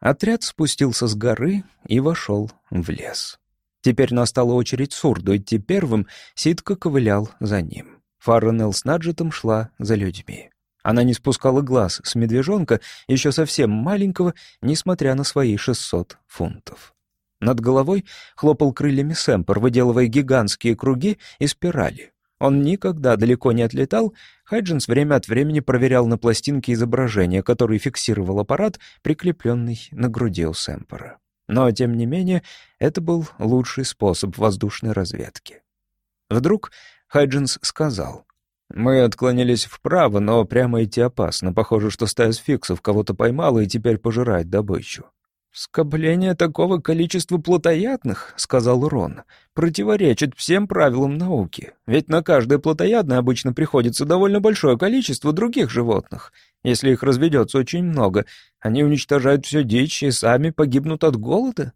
Отряд спустился с горы и вошел в лес. Теперь настала очередь Сурду идти первым, Ситка ковылял за ним. Фарренелл с Наджетом шла за людьми. Она не спускала глаз с медвежонка, еще совсем маленького, несмотря на свои 600 фунтов. Над головой хлопал крыльями Сэмпер, выделывая гигантские круги и спирали. Он никогда далеко не отлетал, Хайджинс время от времени проверял на пластинке изображения, которые фиксировал аппарат, прикрепленный на груди у Сэмпера. Но, тем не менее, это был лучший способ воздушной разведки. Вдруг Хайджинс сказал, «Мы отклонились вправо, но прямо идти опасно. Похоже, что стая сфиксов кого-то поймала и теперь пожирает добычу». «Скопление такого количества плотоядных, — сказал Рон, — противоречит всем правилам науки. Ведь на каждое плотоядное обычно приходится довольно большое количество других животных. Если их разведется очень много, они уничтожают все дичь и сами погибнут от голода».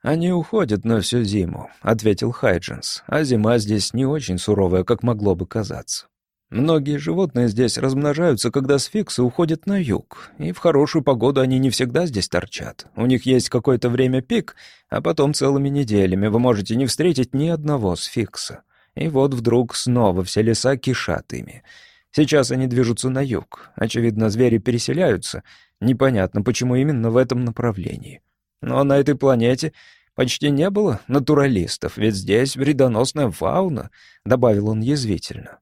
«Они уходят на всю зиму», — ответил Хайджинс, «а зима здесь не очень суровая, как могло бы казаться. Многие животные здесь размножаются, когда сфиксы уходят на юг, и в хорошую погоду они не всегда здесь торчат. У них есть какое-то время пик, а потом целыми неделями вы можете не встретить ни одного сфикса. И вот вдруг снова все леса кишат ими. Сейчас они движутся на юг. Очевидно, звери переселяются. Непонятно, почему именно в этом направлении. Но на этой планете почти не было натуралистов, ведь здесь вредоносная фауна», — добавил он язвительно.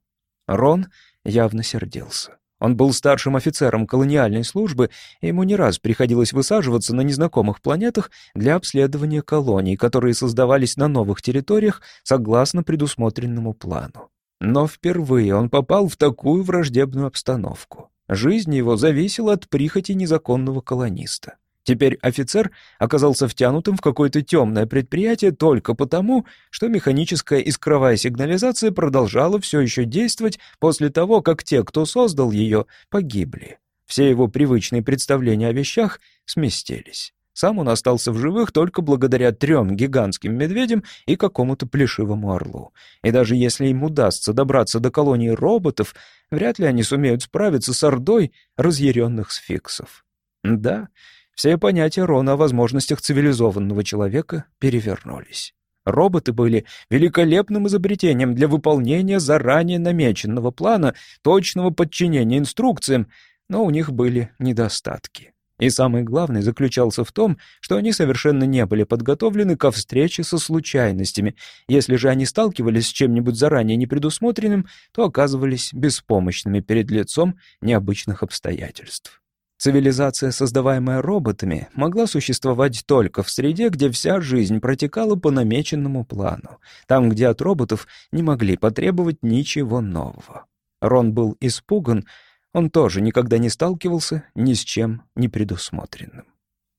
Рон явно сердился. Он был старшим офицером колониальной службы, и ему не раз приходилось высаживаться на незнакомых планетах для обследования колоний, которые создавались на новых территориях согласно предусмотренному плану. Но впервые он попал в такую враждебную обстановку. Жизнь его зависела от прихоти незаконного колониста. Теперь офицер оказался втянутым в какое-то темное предприятие только потому, что механическая искровая сигнализация продолжала все еще действовать после того, как те, кто создал ее, погибли. Все его привычные представления о вещах сместились. Сам он остался в живых только благодаря трем гигантским медведям и какому-то плешивому орлу. И даже если им удастся добраться до колонии роботов, вряд ли они сумеют справиться с ордой разъяренных сфиксов. Да, все понятия Рона о возможностях цивилизованного человека перевернулись. Роботы были великолепным изобретением для выполнения заранее намеченного плана, точного подчинения инструкциям, но у них были недостатки. И самый главный заключался в том, что они совершенно не были подготовлены ко встрече со случайностями. Если же они сталкивались с чем-нибудь заранее непредусмотренным, то оказывались беспомощными перед лицом необычных обстоятельств. Цивилизация, создаваемая роботами, могла существовать только в среде, где вся жизнь протекала по намеченному плану, там, где от роботов не могли потребовать ничего нового. Рон был испуган, он тоже никогда не сталкивался ни с чем непредусмотренным.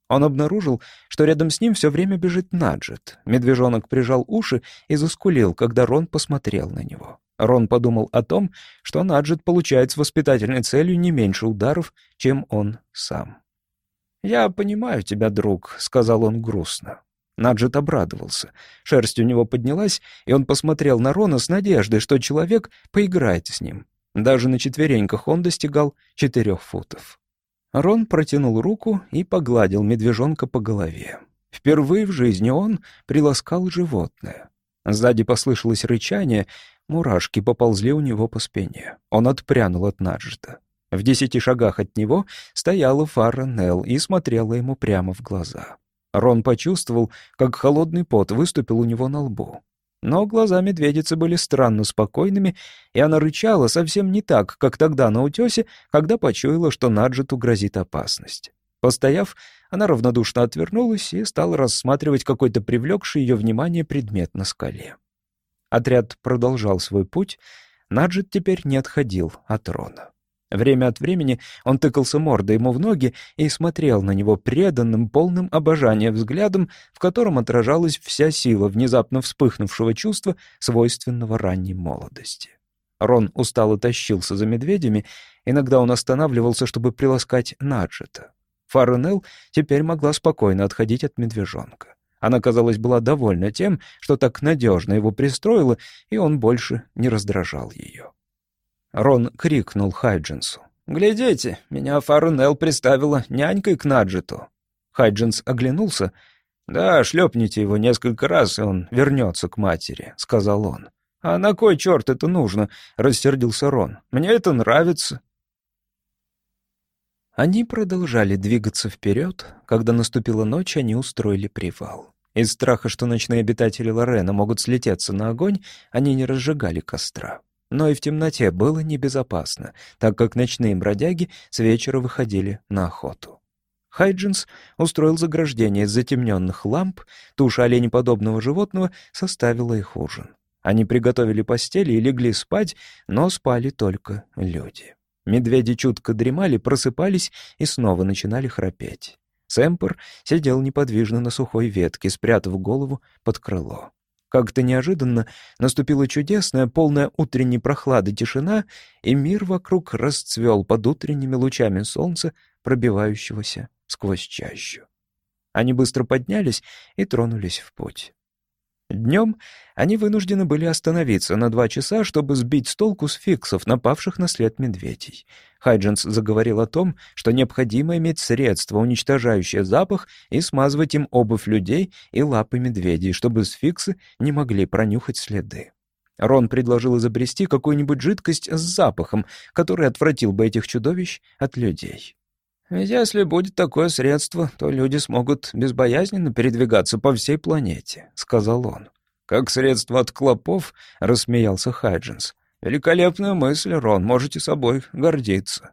Он обнаружил, что рядом с ним все время бежит Наджет. Медвежонок прижал уши и заскулил, когда Рон посмотрел на него. Рон подумал о том, что Наджет получает с воспитательной целью не меньше ударов, чем он сам. «Я понимаю тебя, друг», — сказал он грустно. Наджет обрадовался. Шерсть у него поднялась, и он посмотрел на Рона с надеждой, что человек поиграет с ним. Даже на четвереньках он достигал четырех футов. Рон протянул руку и погладил медвежонка по голове. Впервые в жизни он приласкал животное. Сзади послышалось рычание, Мурашки поползли у него по спине. Он отпрянул от Наджета. В десяти шагах от него стояла Фара Нелл и смотрела ему прямо в глаза. Рон почувствовал, как холодный пот выступил у него на лбу. Но глаза медведицы были странно спокойными, и она рычала совсем не так, как тогда на утесе, когда почуяла, что Наджету грозит опасность. Постояв, она равнодушно отвернулась и стала рассматривать какой-то привлекший ее внимание предмет на скале. Отряд продолжал свой путь. Наджит теперь не отходил от Рона. Время от времени он тыкался мордой ему в ноги и смотрел на него преданным, полным обожания взглядом, в котором отражалась вся сила внезапно вспыхнувшего чувства, свойственного ранней молодости. Рон устало тащился за медведями, иногда он останавливался, чтобы приласкать Наджета. Фаренелл теперь могла спокойно отходить от медвежонка. Она, казалось, была довольна тем, что так надежно его пристроила, и он больше не раздражал ее. Рон крикнул Хайджинсу. «Глядите, меня Фарунел приставила нянькой к Наджиту». Хайджинс оглянулся. «Да, шлепните его несколько раз, и он вернется к матери», — сказал он. «А на кой черт это нужно?» — рассердился Рон. «Мне это нравится». Они продолжали двигаться вперед. Когда наступила ночь, они устроили привал. Из страха, что ночные обитатели Лорена могут слететься на огонь, они не разжигали костра. Но и в темноте было небезопасно, так как ночные бродяги с вечера выходили на охоту. Хайджинс устроил заграждение из затемненных ламп, туша оленеподобного животного составила их ужин. Они приготовили постели и легли спать, но спали только люди. Медведи чутко дремали, просыпались и снова начинали храпеть. Сэмпер сидел неподвижно на сухой ветке, спрятав голову под крыло. Как-то неожиданно наступила чудесная, полная утренней прохлады тишина, и мир вокруг расцвел под утренними лучами солнца, пробивающегося сквозь чащу. Они быстро поднялись и тронулись в путь. Днем они вынуждены были остановиться на два часа, чтобы сбить с толку сфиксов, напавших на след медведей. Хайдженс заговорил о том, что необходимо иметь средство, уничтожающее запах, и смазывать им обувь людей и лапы медведей, чтобы сфиксы не могли пронюхать следы. Рон предложил изобрести какую-нибудь жидкость с запахом, который отвратил бы этих чудовищ от людей. «Если будет такое средство, то люди смогут безбоязненно передвигаться по всей планете», — сказал он. «Как средство от клопов», — рассмеялся Хайджинс. «Великолепная мысль, Рон, можете собой гордиться».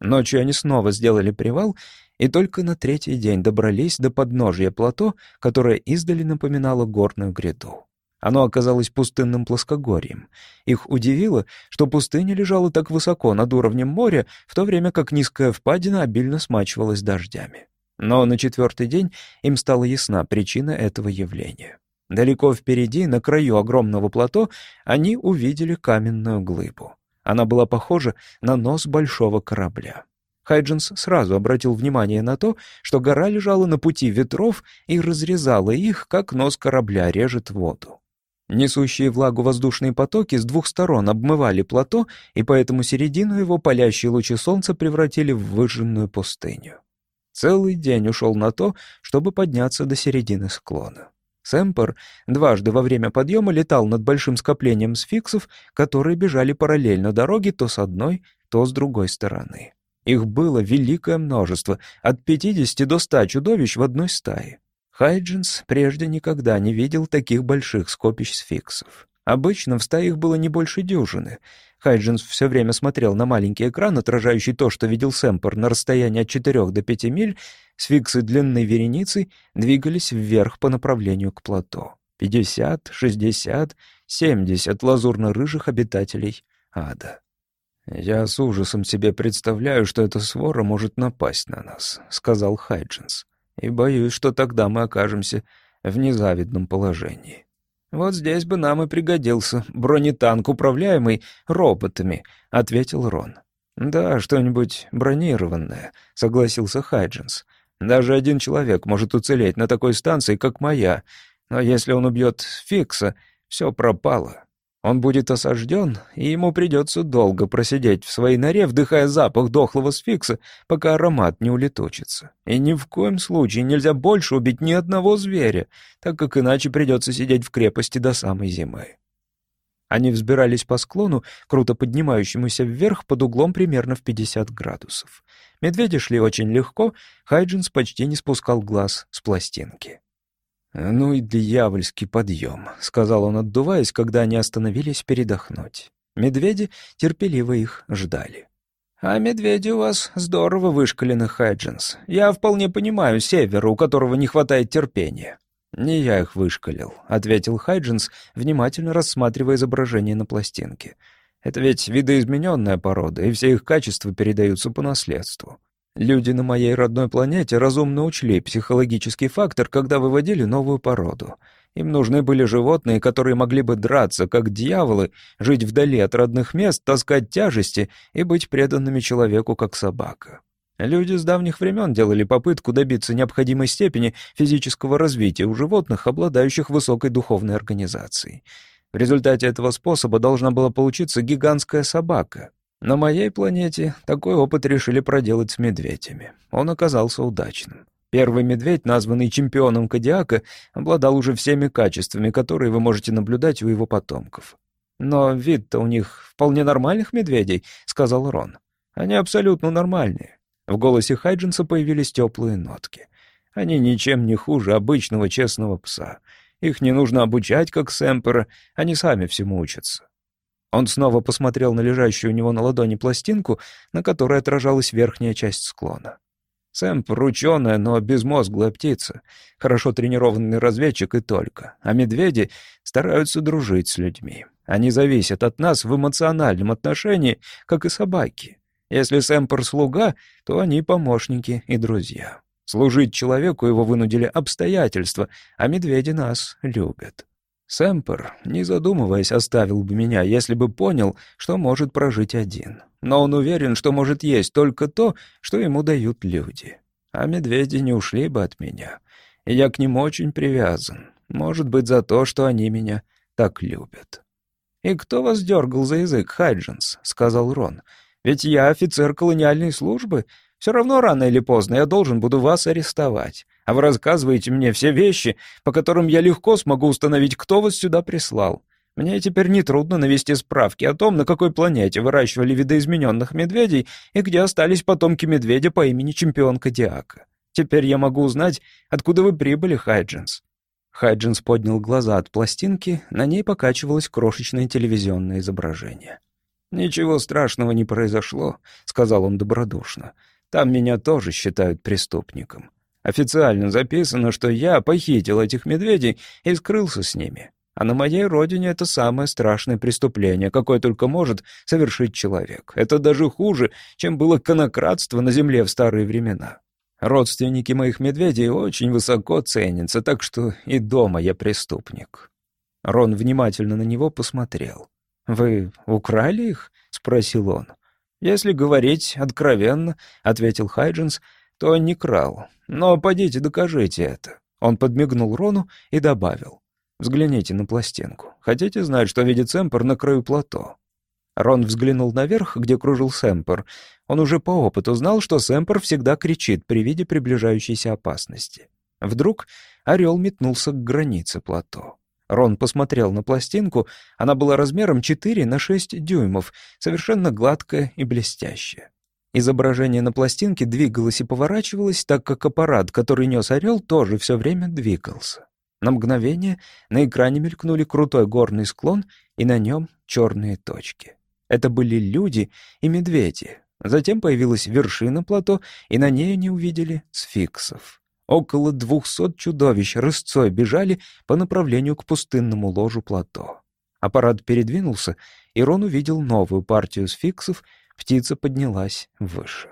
Ночью они снова сделали привал и только на третий день добрались до подножия плато, которое издали напоминало горную гряду. Оно оказалось пустынным плоскогорьем. Их удивило, что пустыня лежала так высоко над уровнем моря, в то время как низкая впадина обильно смачивалась дождями. Но на четвертый день им стала ясна причина этого явления. Далеко впереди, на краю огромного плато, они увидели каменную глыбу. Она была похожа на нос большого корабля. Хайджинс сразу обратил внимание на то, что гора лежала на пути ветров и разрезала их, как нос корабля режет воду. Несущие влагу воздушные потоки с двух сторон обмывали плато, и поэтому середину его палящие лучи солнца превратили в выжженную пустыню. Целый день ушел на то, чтобы подняться до середины склона. Сэмпер дважды во время подъема летал над большим скоплением сфиксов, которые бежали параллельно дороге то с одной, то с другой стороны. Их было великое множество, от 50 до 100 чудовищ в одной стае. Хайджинс прежде никогда не видел таких больших скопищ сфиксов. Обычно в стаях было не больше дюжины. Хайджинс все время смотрел на маленький экран, отражающий то, что видел Сэмпер на расстоянии от 4 до 5 миль. Сфиксы длинной вереницей двигались вверх по направлению к плато. 50, 60, 70 лазурно-рыжих обитателей ада. «Я с ужасом себе представляю, что эта свора может напасть на нас», — сказал Хайджинс и боюсь, что тогда мы окажемся в незавидном положении. Вот здесь бы нам и пригодился бронетанк, управляемый роботами, ответил Рон. Да, что-нибудь бронированное, согласился Хайджинс. Даже один человек может уцелеть на такой станции, как моя, но если он убьет Фикса, все пропало. Он будет осажден, и ему придется долго просидеть в своей норе, вдыхая запах дохлого сфикса, пока аромат не улетучится. И ни в коем случае нельзя больше убить ни одного зверя, так как иначе придется сидеть в крепости до самой зимы. Они взбирались по склону, круто поднимающемуся вверх под углом примерно в 50 градусов. Медведи шли очень легко, Хайджинс почти не спускал глаз с пластинки. «Ну и дьявольский подъем», — сказал он, отдуваясь, когда они остановились передохнуть. Медведи терпеливо их ждали. «А медведи у вас здорово вышколены, Хайджинс. Я вполне понимаю севера, у которого не хватает терпения». «Не я их вышколил», — ответил Хайджинс, внимательно рассматривая изображение на пластинке. «Это ведь видоизмененная порода, и все их качества передаются по наследству. Люди на моей родной планете разумно учли психологический фактор, когда выводили новую породу. Им нужны были животные, которые могли бы драться, как дьяволы, жить вдали от родных мест, таскать тяжести и быть преданными человеку, как собака. Люди с давних времен делали попытку добиться необходимой степени физического развития у животных, обладающих высокой духовной организацией. В результате этого способа должна была получиться гигантская собака, на моей планете такой опыт решили проделать с медведями. Он оказался удачным. Первый медведь, названный чемпионом Кадиака, обладал уже всеми качествами, которые вы можете наблюдать у его потомков. «Но вид-то у них вполне нормальных медведей», — сказал Рон. «Они абсолютно нормальные». В голосе Хайджинса появились теплые нотки. «Они ничем не хуже обычного честного пса. Их не нужно обучать, как Сэмпера, они сами всему учатся». Он снова посмотрел на лежащую у него на ладони пластинку, на которой отражалась верхняя часть склона. Сэмпер — ученая, но безмозглая птица, хорошо тренированный разведчик и только, а медведи стараются дружить с людьми. Они зависят от нас в эмоциональном отношении, как и собаки. Если Сэмпер — слуга, то они помощники и друзья. Служить человеку его вынудили обстоятельства, а медведи нас любят. Сэмпер, не задумываясь, оставил бы меня, если бы понял, что может прожить один. Но он уверен, что может есть только то, что ему дают люди. А медведи не ушли бы от меня. И я к ним очень привязан. Может быть, за то, что они меня так любят. «И кто вас дергал за язык, Хайджинс?» — сказал Рон. «Ведь я офицер колониальной службы. Все равно рано или поздно я должен буду вас арестовать а вы рассказываете мне все вещи, по которым я легко смогу установить, кто вас сюда прислал. Мне теперь нетрудно навести справки о том, на какой планете выращивали видоизмененных медведей и где остались потомки медведя по имени чемпионка Диака. Теперь я могу узнать, откуда вы прибыли, Хайджинс». Хайджинс поднял глаза от пластинки, на ней покачивалось крошечное телевизионное изображение. «Ничего страшного не произошло», — сказал он добродушно. «Там меня тоже считают преступником. Официально записано, что я похитил этих медведей и скрылся с ними. А на моей родине это самое страшное преступление, какое только может совершить человек. Это даже хуже, чем было конокрадство на земле в старые времена. Родственники моих медведей очень высоко ценятся, так что и дома я преступник». Рон внимательно на него посмотрел. «Вы украли их?» — спросил он. «Если говорить откровенно», — ответил Хайджинс, — «то не крал. Но пойдите, докажите это». Он подмигнул Рону и добавил. «Взгляните на пластинку. Хотите знать, что видит Сэмпер на краю плато?» Рон взглянул наверх, где кружил Сэмпер. Он уже по опыту знал, что Сэмпер всегда кричит при виде приближающейся опасности. Вдруг орел метнулся к границе плато. Рон посмотрел на пластинку, она была размером 4 на 6 дюймов, совершенно гладкая и блестящая. Изображение на пластинке двигалось и поворачивалось, так как аппарат, который нес орел, тоже все время двигался. На мгновение на экране мелькнули крутой горный склон, и на нем черные точки. Это были люди и медведи. Затем появилась вершина плато, и на ней они увидели сфиксов. Около двухсот чудовищ рысцой бежали по направлению к пустынному ложу плато. Аппарат передвинулся, и Рон увидел новую партию сфиксов — птица поднялась выше.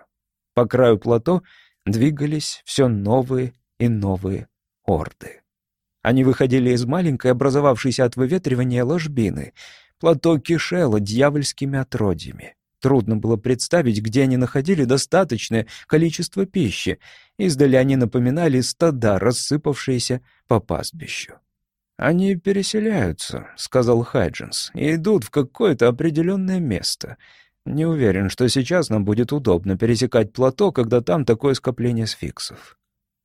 По краю плато двигались все новые и новые орды. Они выходили из маленькой, образовавшейся от выветривания ложбины. Плато кишело дьявольскими отродьями. Трудно было представить, где они находили достаточное количество пищи. Издали они напоминали стада, рассыпавшиеся по пастбищу. «Они переселяются», — сказал Хайджинс, — «и идут в какое-то определенное место. Не уверен, что сейчас нам будет удобно пересекать плато, когда там такое скопление сфиксов».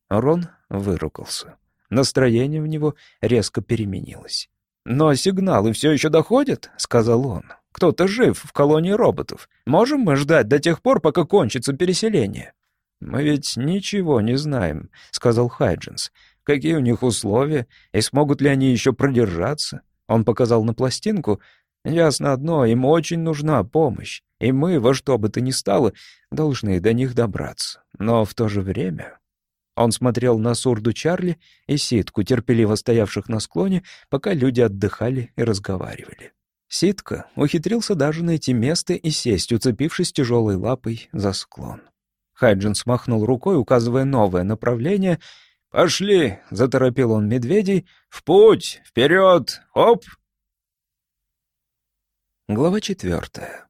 Рон выругался. Настроение в него резко переменилось. «Но сигналы все еще доходят», — сказал он. «Кто-то жив в колонии роботов. Можем мы ждать до тех пор, пока кончится переселение?» «Мы ведь ничего не знаем», — сказал Хайджинс. «Какие у них условия, и смогут ли они еще продержаться?» Он показал на пластинку. «Ясно одно, им очень нужна помощь. И мы, во что бы то ни стало, должны до них добраться. Но в то же время... Он смотрел на сурду Чарли и Ситку, терпеливо стоявших на склоне, пока люди отдыхали и разговаривали. Ситка ухитрился даже найти место и сесть, уцепившись тяжелой лапой за склон. Хайджин смахнул рукой, указывая новое направление. «Пошли!» — заторопил он медведей. «В путь! Вперед! Оп!» Глава четвертая.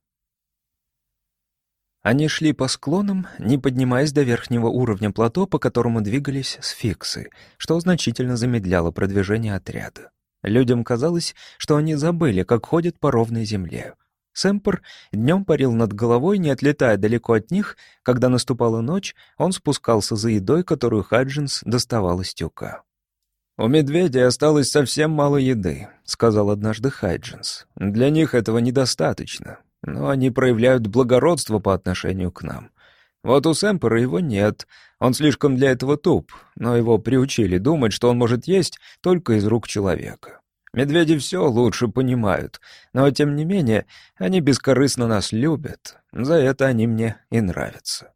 Они шли по склонам, не поднимаясь до верхнего уровня плато, по которому двигались сфиксы, что значительно замедляло продвижение отряда. Людям казалось, что они забыли, как ходят по ровной земле. Сэмпер днем парил над головой, не отлетая далеко от них. Когда наступала ночь, он спускался за едой, которую Хаджинс доставал из тюка. «У медведей осталось совсем мало еды», — сказал однажды Хайджинс. «Для них этого недостаточно, но они проявляют благородство по отношению к нам. Вот у Сэмпера его нет, он слишком для этого туп, но его приучили думать, что он может есть только из рук человека. Медведи все лучше понимают, но, тем не менее, они бескорыстно нас любят, за это они мне и нравятся».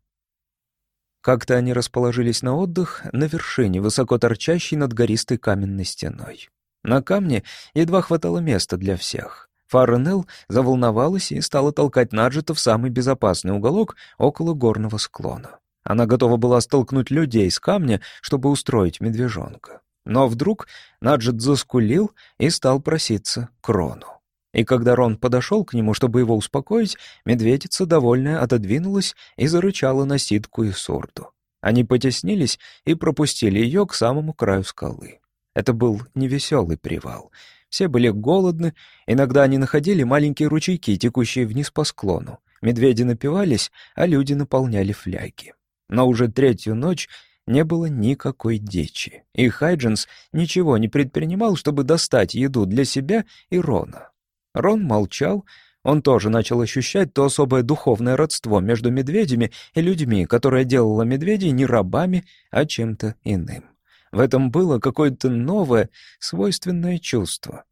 Как-то они расположились на отдых на вершине, высоко торчащей над гористой каменной стеной. На камне едва хватало места для всех. Фарренелл заволновалась и стала толкать Наджета в самый безопасный уголок около горного склона. Она готова была столкнуть людей с камня, чтобы устроить медвежонка. Но вдруг Наджет заскулил и стал проситься к Рону. И когда Рон подошел к нему, чтобы его успокоить, медведица, довольная, отодвинулась и зарычала на ситку и сурду. Они потеснились и пропустили ее к самому краю скалы. Это был невеселый привал. Все были голодны, иногда они находили маленькие ручейки, текущие вниз по склону. Медведи напивались, а люди наполняли фляги. Но уже третью ночь не было никакой дичи, и Хайджинс ничего не предпринимал, чтобы достать еду для себя и Рона. Рон молчал. Он тоже начал ощущать то особое духовное родство между медведями и людьми, которое делало медведей не рабами, а чем-то иным. В этом было какое-то новое, свойственное чувство.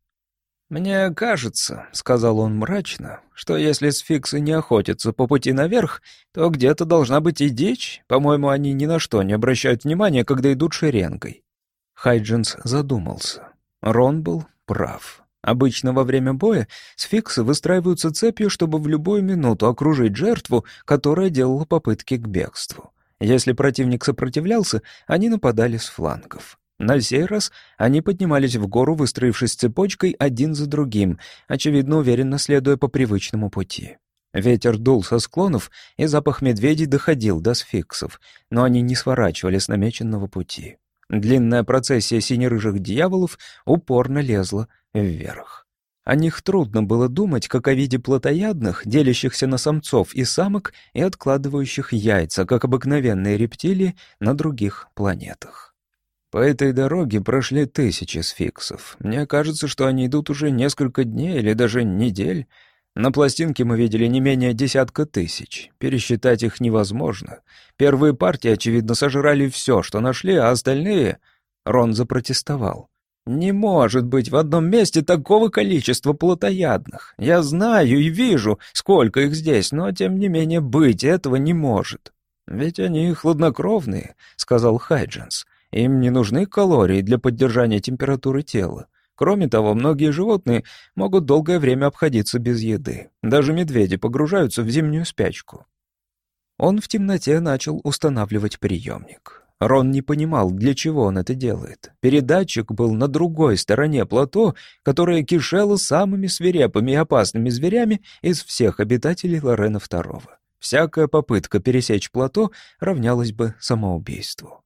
«Мне кажется», — сказал он мрачно, — «что если сфиксы не охотятся по пути наверх, то где-то должна быть и дичь. По-моему, они ни на что не обращают внимания, когда идут шеренгой». Хайджинс задумался. Рон был прав. Обычно во время боя сфиксы выстраиваются цепью, чтобы в любую минуту окружить жертву, которая делала попытки к бегству. Если противник сопротивлялся, они нападали с флангов. На сей раз они поднимались в гору, выстроившись цепочкой один за другим, очевидно, уверенно следуя по привычному пути. Ветер дул со склонов, и запах медведей доходил до сфиксов, но они не сворачивали с намеченного пути. Длинная процессия синерыжих дьяволов упорно лезла вверх. О них трудно было думать, как о виде плотоядных, делящихся на самцов и самок и откладывающих яйца, как обыкновенные рептилии на других планетах. По этой дороге прошли тысячи сфиксов. Мне кажется, что они идут уже несколько дней или даже недель. На пластинке мы видели не менее десятка тысяч. Пересчитать их невозможно. Первые партии, очевидно, сожрали все, что нашли, а остальные... Рон запротестовал. «Не может быть в одном месте такого количества плотоядных. Я знаю и вижу, сколько их здесь, но, тем не менее, быть этого не может». «Ведь они хладнокровные», — сказал Хайдженс. «Им не нужны калории для поддержания температуры тела. Кроме того, многие животные могут долгое время обходиться без еды. Даже медведи погружаются в зимнюю спячку. Он в темноте начал устанавливать приемник. Рон не понимал, для чего он это делает. Передатчик был на другой стороне плато, которое кишело самыми свирепыми и опасными зверями из всех обитателей Лорена II. Всякая попытка пересечь плато равнялась бы самоубийству.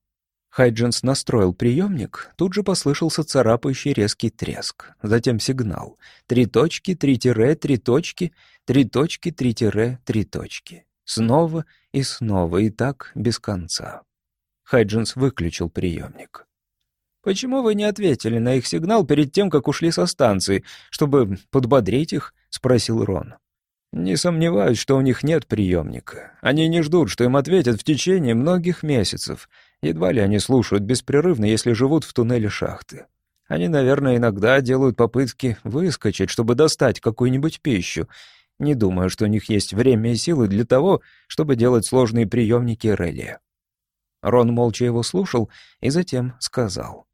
Хайджинс настроил приемник, тут же послышался царапающий резкий треск, затем сигнал. Три точки, три тире, три точки, три точки, три тире, три точки. Снова и снова, и так без конца. Хайджинс выключил приемник. «Почему вы не ответили на их сигнал перед тем, как ушли со станции, чтобы подбодрить их?» — спросил Рон. «Не сомневаюсь, что у них нет приемника. Они не ждут, что им ответят в течение многих месяцев. Едва ли они слушают беспрерывно, если живут в туннеле шахты. Они, наверное, иногда делают попытки выскочить, чтобы достать какую-нибудь пищу. Не думаю, что у них есть время и силы для того, чтобы делать сложные приемники реле. Рон молча его слушал и затем сказал.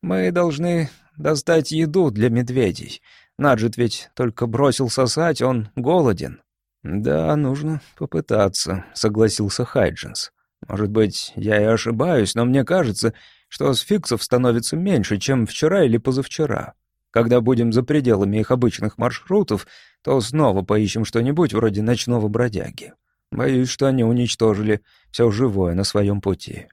«Мы должны достать еду для медведей. Наджит ведь только бросил сосать, он голоден». «Да, нужно попытаться», — согласился Хайджинс. Может быть, я и ошибаюсь, но мне кажется, что сфиксов становится меньше, чем вчера или позавчера. Когда будем за пределами их обычных маршрутов, то снова поищем что-нибудь вроде ночного бродяги. Боюсь, что они уничтожили все живое на своем пути.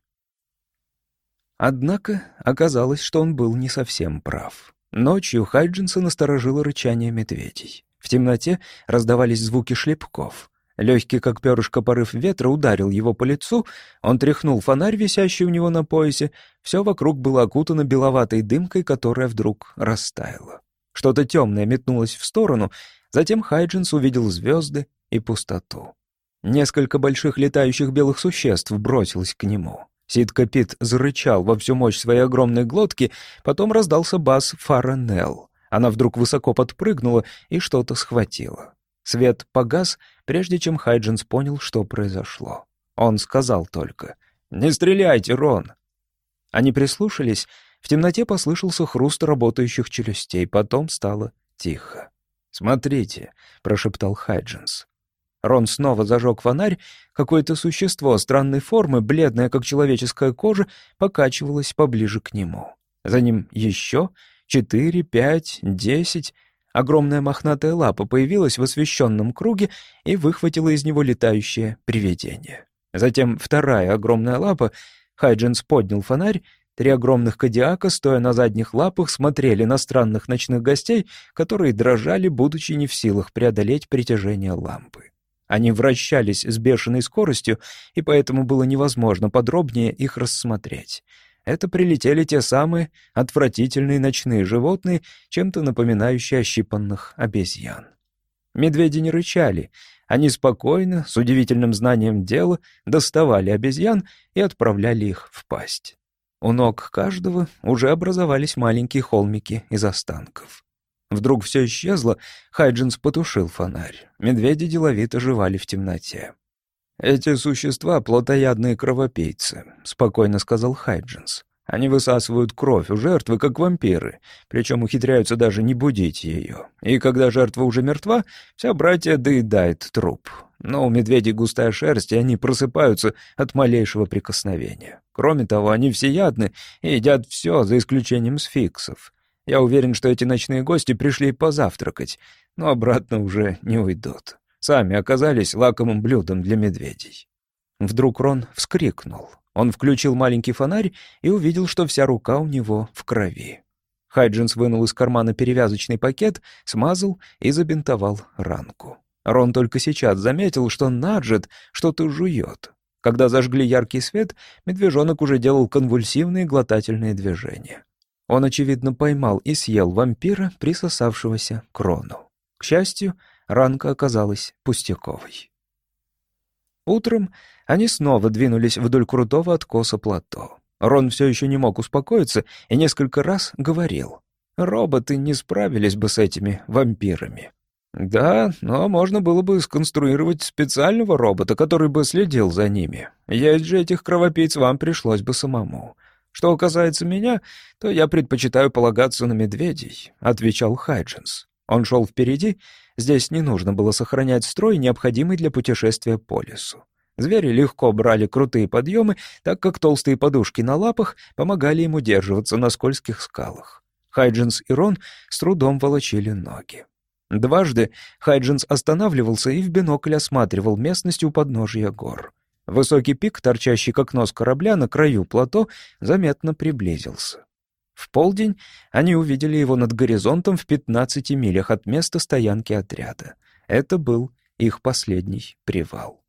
Однако оказалось, что он был не совсем прав. Ночью Хайджинса насторожило рычание медведей. В темноте раздавались звуки шлепков. Легкий, как перышко, порыв ветра ударил его по лицу, он тряхнул фонарь, висящий у него на поясе. Все вокруг было окутано беловатой дымкой, которая вдруг растаяла. Что-то темное метнулось в сторону, затем Хайджинс увидел звезды и пустоту. Несколько больших летающих белых существ бросилось к нему. Ситка Пит зарычал во всю мощь своей огромной глотки, потом раздался бас Фаранелл. Она вдруг высоко подпрыгнула и что-то схватила. Свет погас, прежде чем Хайджинс понял, что произошло. Он сказал только «Не стреляйте, Рон!». Они прислушались, в темноте послышался хруст работающих челюстей, потом стало тихо. «Смотрите», — прошептал Хайджинс. Рон снова зажег фонарь. Какое-то существо странной формы, бледное, как человеческая кожа, покачивалось поближе к нему. За ним еще четыре, пять, десять. Огромная мохнатая лапа появилась в освещенном круге и выхватила из него летающее привидение. Затем вторая огромная лапа. Хайджинс поднял фонарь. Три огромных кадиака, стоя на задних лапах, смотрели на странных ночных гостей, которые дрожали, будучи не в силах преодолеть притяжение лампы. Они вращались с бешеной скоростью, и поэтому было невозможно подробнее их рассмотреть. Это прилетели те самые отвратительные ночные животные, чем-то напоминающие ощипанных обезьян. Медведи не рычали. Они спокойно, с удивительным знанием дела, доставали обезьян и отправляли их в пасть. У ног каждого уже образовались маленькие холмики из останков. Вдруг все исчезло, Хайджинс потушил фонарь. Медведи деловито жевали в темноте. «Эти существа — плотоядные кровопийцы», — спокойно сказал Хайджинс. «Они высасывают кровь у жертвы, как вампиры, причем ухитряются даже не будить ее. И когда жертва уже мертва, вся братья доедает труп. Но у медведей густая шерсть, и они просыпаются от малейшего прикосновения. Кроме того, они всеядны и едят все, за исключением сфиксов. Я уверен, что эти ночные гости пришли позавтракать, но обратно уже не уйдут» сами оказались лакомым блюдом для медведей. Вдруг Рон вскрикнул. Он включил маленький фонарь и увидел, что вся рука у него в крови. Хайджинс вынул из кармана перевязочный пакет, смазал и забинтовал ранку. Рон только сейчас заметил, что Наджет что-то жует. Когда зажгли яркий свет, медвежонок уже делал конвульсивные глотательные движения. Он, очевидно, поймал и съел вампира, присосавшегося к Рону. К счастью, ранка оказалась пустяковой. Утром они снова двинулись вдоль крутого откоса плато. Рон все еще не мог успокоиться и несколько раз говорил. «Роботы не справились бы с этими вампирами». «Да, но можно было бы сконструировать специального робота, который бы следил за ними. Есть же этих кровопийц вам пришлось бы самому. Что касается меня, то я предпочитаю полагаться на медведей», — отвечал Хайджинс. Он шел впереди, здесь не нужно было сохранять строй, необходимый для путешествия по лесу. Звери легко брали крутые подъемы, так как толстые подушки на лапах помогали им удерживаться на скользких скалах. Хайджинс и Рон с трудом волочили ноги. Дважды Хайджинс останавливался и в бинокль осматривал местность у подножия гор. Высокий пик, торчащий как нос корабля на краю плато, заметно приблизился. В полдень они увидели его над горизонтом в 15 милях от места стоянки отряда. Это был их последний привал.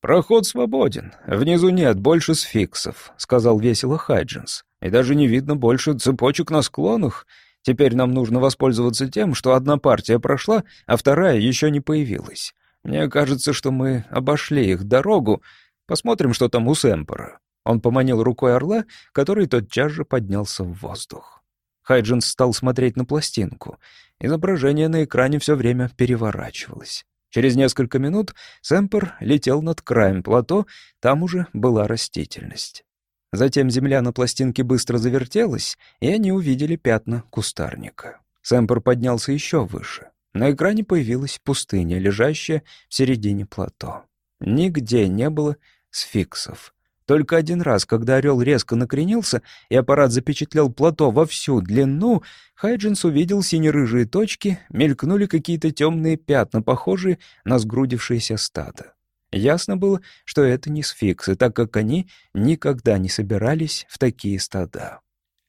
«Проход свободен. Внизу нет больше сфиксов», — сказал весело Хайджинс. «И даже не видно больше цепочек на склонах. Теперь нам нужно воспользоваться тем, что одна партия прошла, а вторая еще не появилась. Мне кажется, что мы обошли их дорогу. Посмотрим, что там у Сэмпора». Он поманил рукой орла, который тотчас же поднялся в воздух. Хайджинс стал смотреть на пластинку. Изображение на экране все время переворачивалось. Через несколько минут Сэмпер летел над краем плато, там уже была растительность. Затем земля на пластинке быстро завертелась, и они увидели пятна кустарника. Сэмпер поднялся еще выше. На экране появилась пустыня, лежащая в середине плато. Нигде не было сфиксов. Только один раз, когда орел резко накренился, и аппарат запечатлел плато во всю длину, Хайджинс увидел сине-рыжие точки, мелькнули какие-то темные пятна, похожие на сгрудившееся стадо. Ясно было, что это не сфиксы, так как они никогда не собирались в такие стада.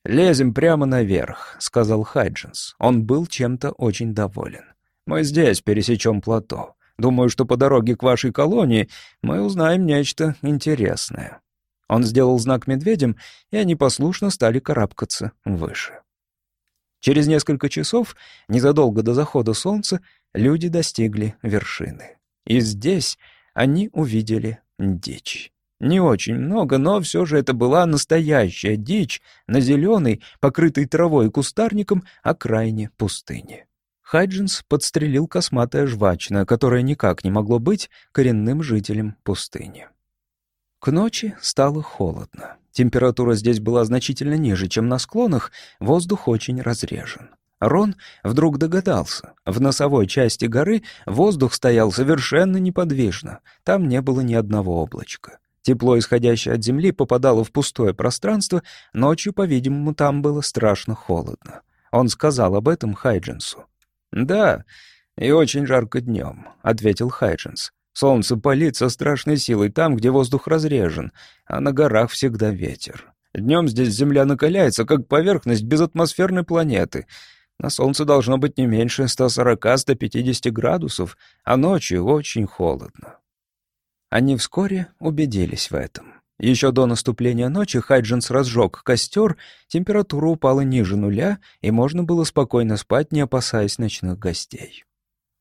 «Лезем прямо наверх», — сказал Хайджинс. Он был чем-то очень доволен. Мы здесь пересечем плато. Думаю, что по дороге к вашей колонии мы узнаем нечто интересное». Он сделал знак медведям, и они послушно стали карабкаться выше. Через несколько часов, незадолго до захода солнца, люди достигли вершины. И здесь они увидели дичь. Не очень много, но все же это была настоящая дичь на зеленой, покрытой травой и кустарником, окраине пустыни. Хайджинс подстрелил косматое жвачное, которое никак не могло быть коренным жителем пустыни. К ночи стало холодно. Температура здесь была значительно ниже, чем на склонах, воздух очень разрежен. Рон вдруг догадался. В носовой части горы воздух стоял совершенно неподвижно. Там не было ни одного облачка. Тепло, исходящее от земли, попадало в пустое пространство, ночью, по-видимому, там было страшно холодно. Он сказал об этом Хайджинсу. «Да, и очень жарко днем», — ответил Хайджинс. «Солнце палит со страшной силой там, где воздух разрежен, а на горах всегда ветер. Днем здесь земля накаляется, как поверхность безатмосферной планеты. На солнце должно быть не меньше 140-150 градусов, а ночью очень холодно. Они вскоре убедились в этом. Еще до наступления ночи Хайджинс разжег костер, температура упала ниже нуля, и можно было спокойно спать, не опасаясь ночных гостей.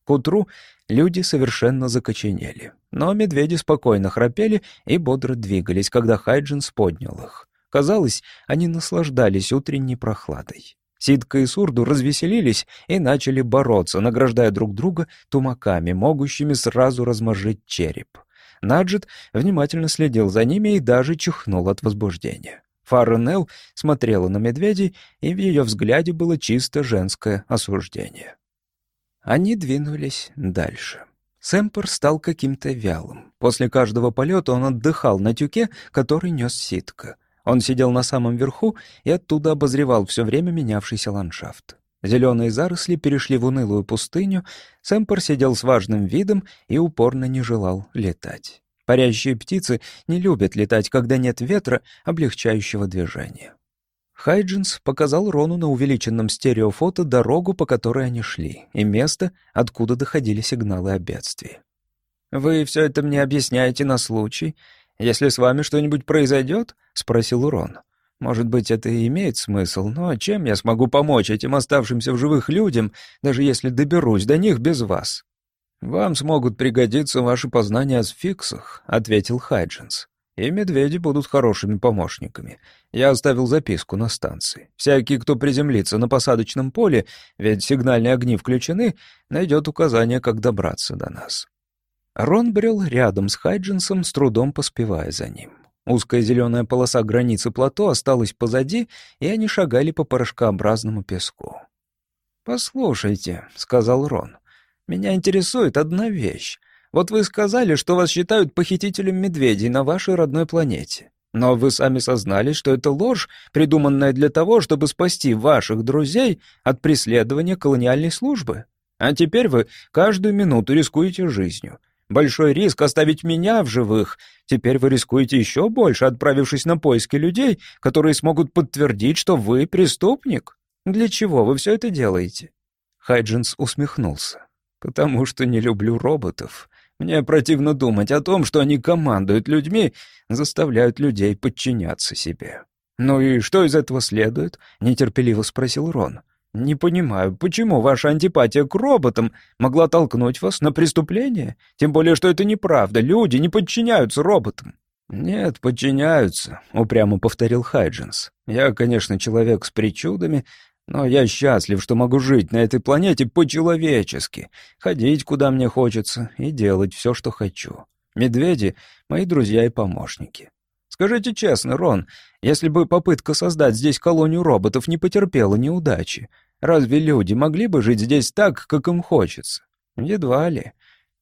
К утру люди совершенно закоченели, но медведи спокойно храпели и бодро двигались, когда Хайджинс поднял их. Казалось, они наслаждались утренней прохладой. Сидка и Сурду развеселились и начали бороться, награждая друг друга тумаками, могущими сразу размозжить череп. Наджет внимательно следил за ними и даже чихнул от возбуждения. Фарренелл смотрела на медведей, и в ее взгляде было чисто женское осуждение. Они двинулись дальше. Сэмпер стал каким-то вялым. После каждого полета он отдыхал на тюке, который нес ситка. Он сидел на самом верху и оттуда обозревал все время менявшийся ландшафт. Зеленые заросли перешли в унылую пустыню, Сэмпер сидел с важным видом и упорно не желал летать. Парящие птицы не любят летать, когда нет ветра, облегчающего движение. Хайджинс показал Рону на увеличенном стереофото дорогу, по которой они шли, и место, откуда доходили сигналы о бедствии. «Вы все это мне объясняете на случай, если с вами что-нибудь произойдет?» — спросил Рон. Может быть, это и имеет смысл, но чем я смогу помочь этим оставшимся в живых людям, даже если доберусь до них без вас? «Вам смогут пригодиться ваши познания о сфиксах», — ответил Хайджинс. «И медведи будут хорошими помощниками. Я оставил записку на станции. Всякий, кто приземлится на посадочном поле, ведь сигнальные огни включены, найдет указание, как добраться до нас». Рон брел рядом с Хайджинсом, с трудом поспевая за ним. Узкая зеленая полоса границы плато осталась позади, и они шагали по порошкообразному песку. «Послушайте», — сказал Рон, — «меня интересует одна вещь. Вот вы сказали, что вас считают похитителем медведей на вашей родной планете. Но вы сами сознались, что это ложь, придуманная для того, чтобы спасти ваших друзей от преследования колониальной службы. А теперь вы каждую минуту рискуете жизнью. Большой риск оставить меня в живых. Теперь вы рискуете еще больше, отправившись на поиски людей, которые смогут подтвердить, что вы преступник. Для чего вы все это делаете?» Хайджинс усмехнулся. «Потому что не люблю роботов. Мне противно думать о том, что они командуют людьми, заставляют людей подчиняться себе». «Ну и что из этого следует?» — нетерпеливо спросил Рон. «Не понимаю, почему ваша антипатия к роботам могла толкнуть вас на преступление? Тем более, что это неправда, люди не подчиняются роботам». «Нет, подчиняются», — упрямо повторил Хайджинс. «Я, конечно, человек с причудами, но я счастлив, что могу жить на этой планете по-человечески, ходить, куда мне хочется, и делать все, что хочу. Медведи — мои друзья и помощники. Скажите честно, Рон, если бы попытка создать здесь колонию роботов не потерпела неудачи, разве люди могли бы жить здесь так, как им хочется? Едва ли.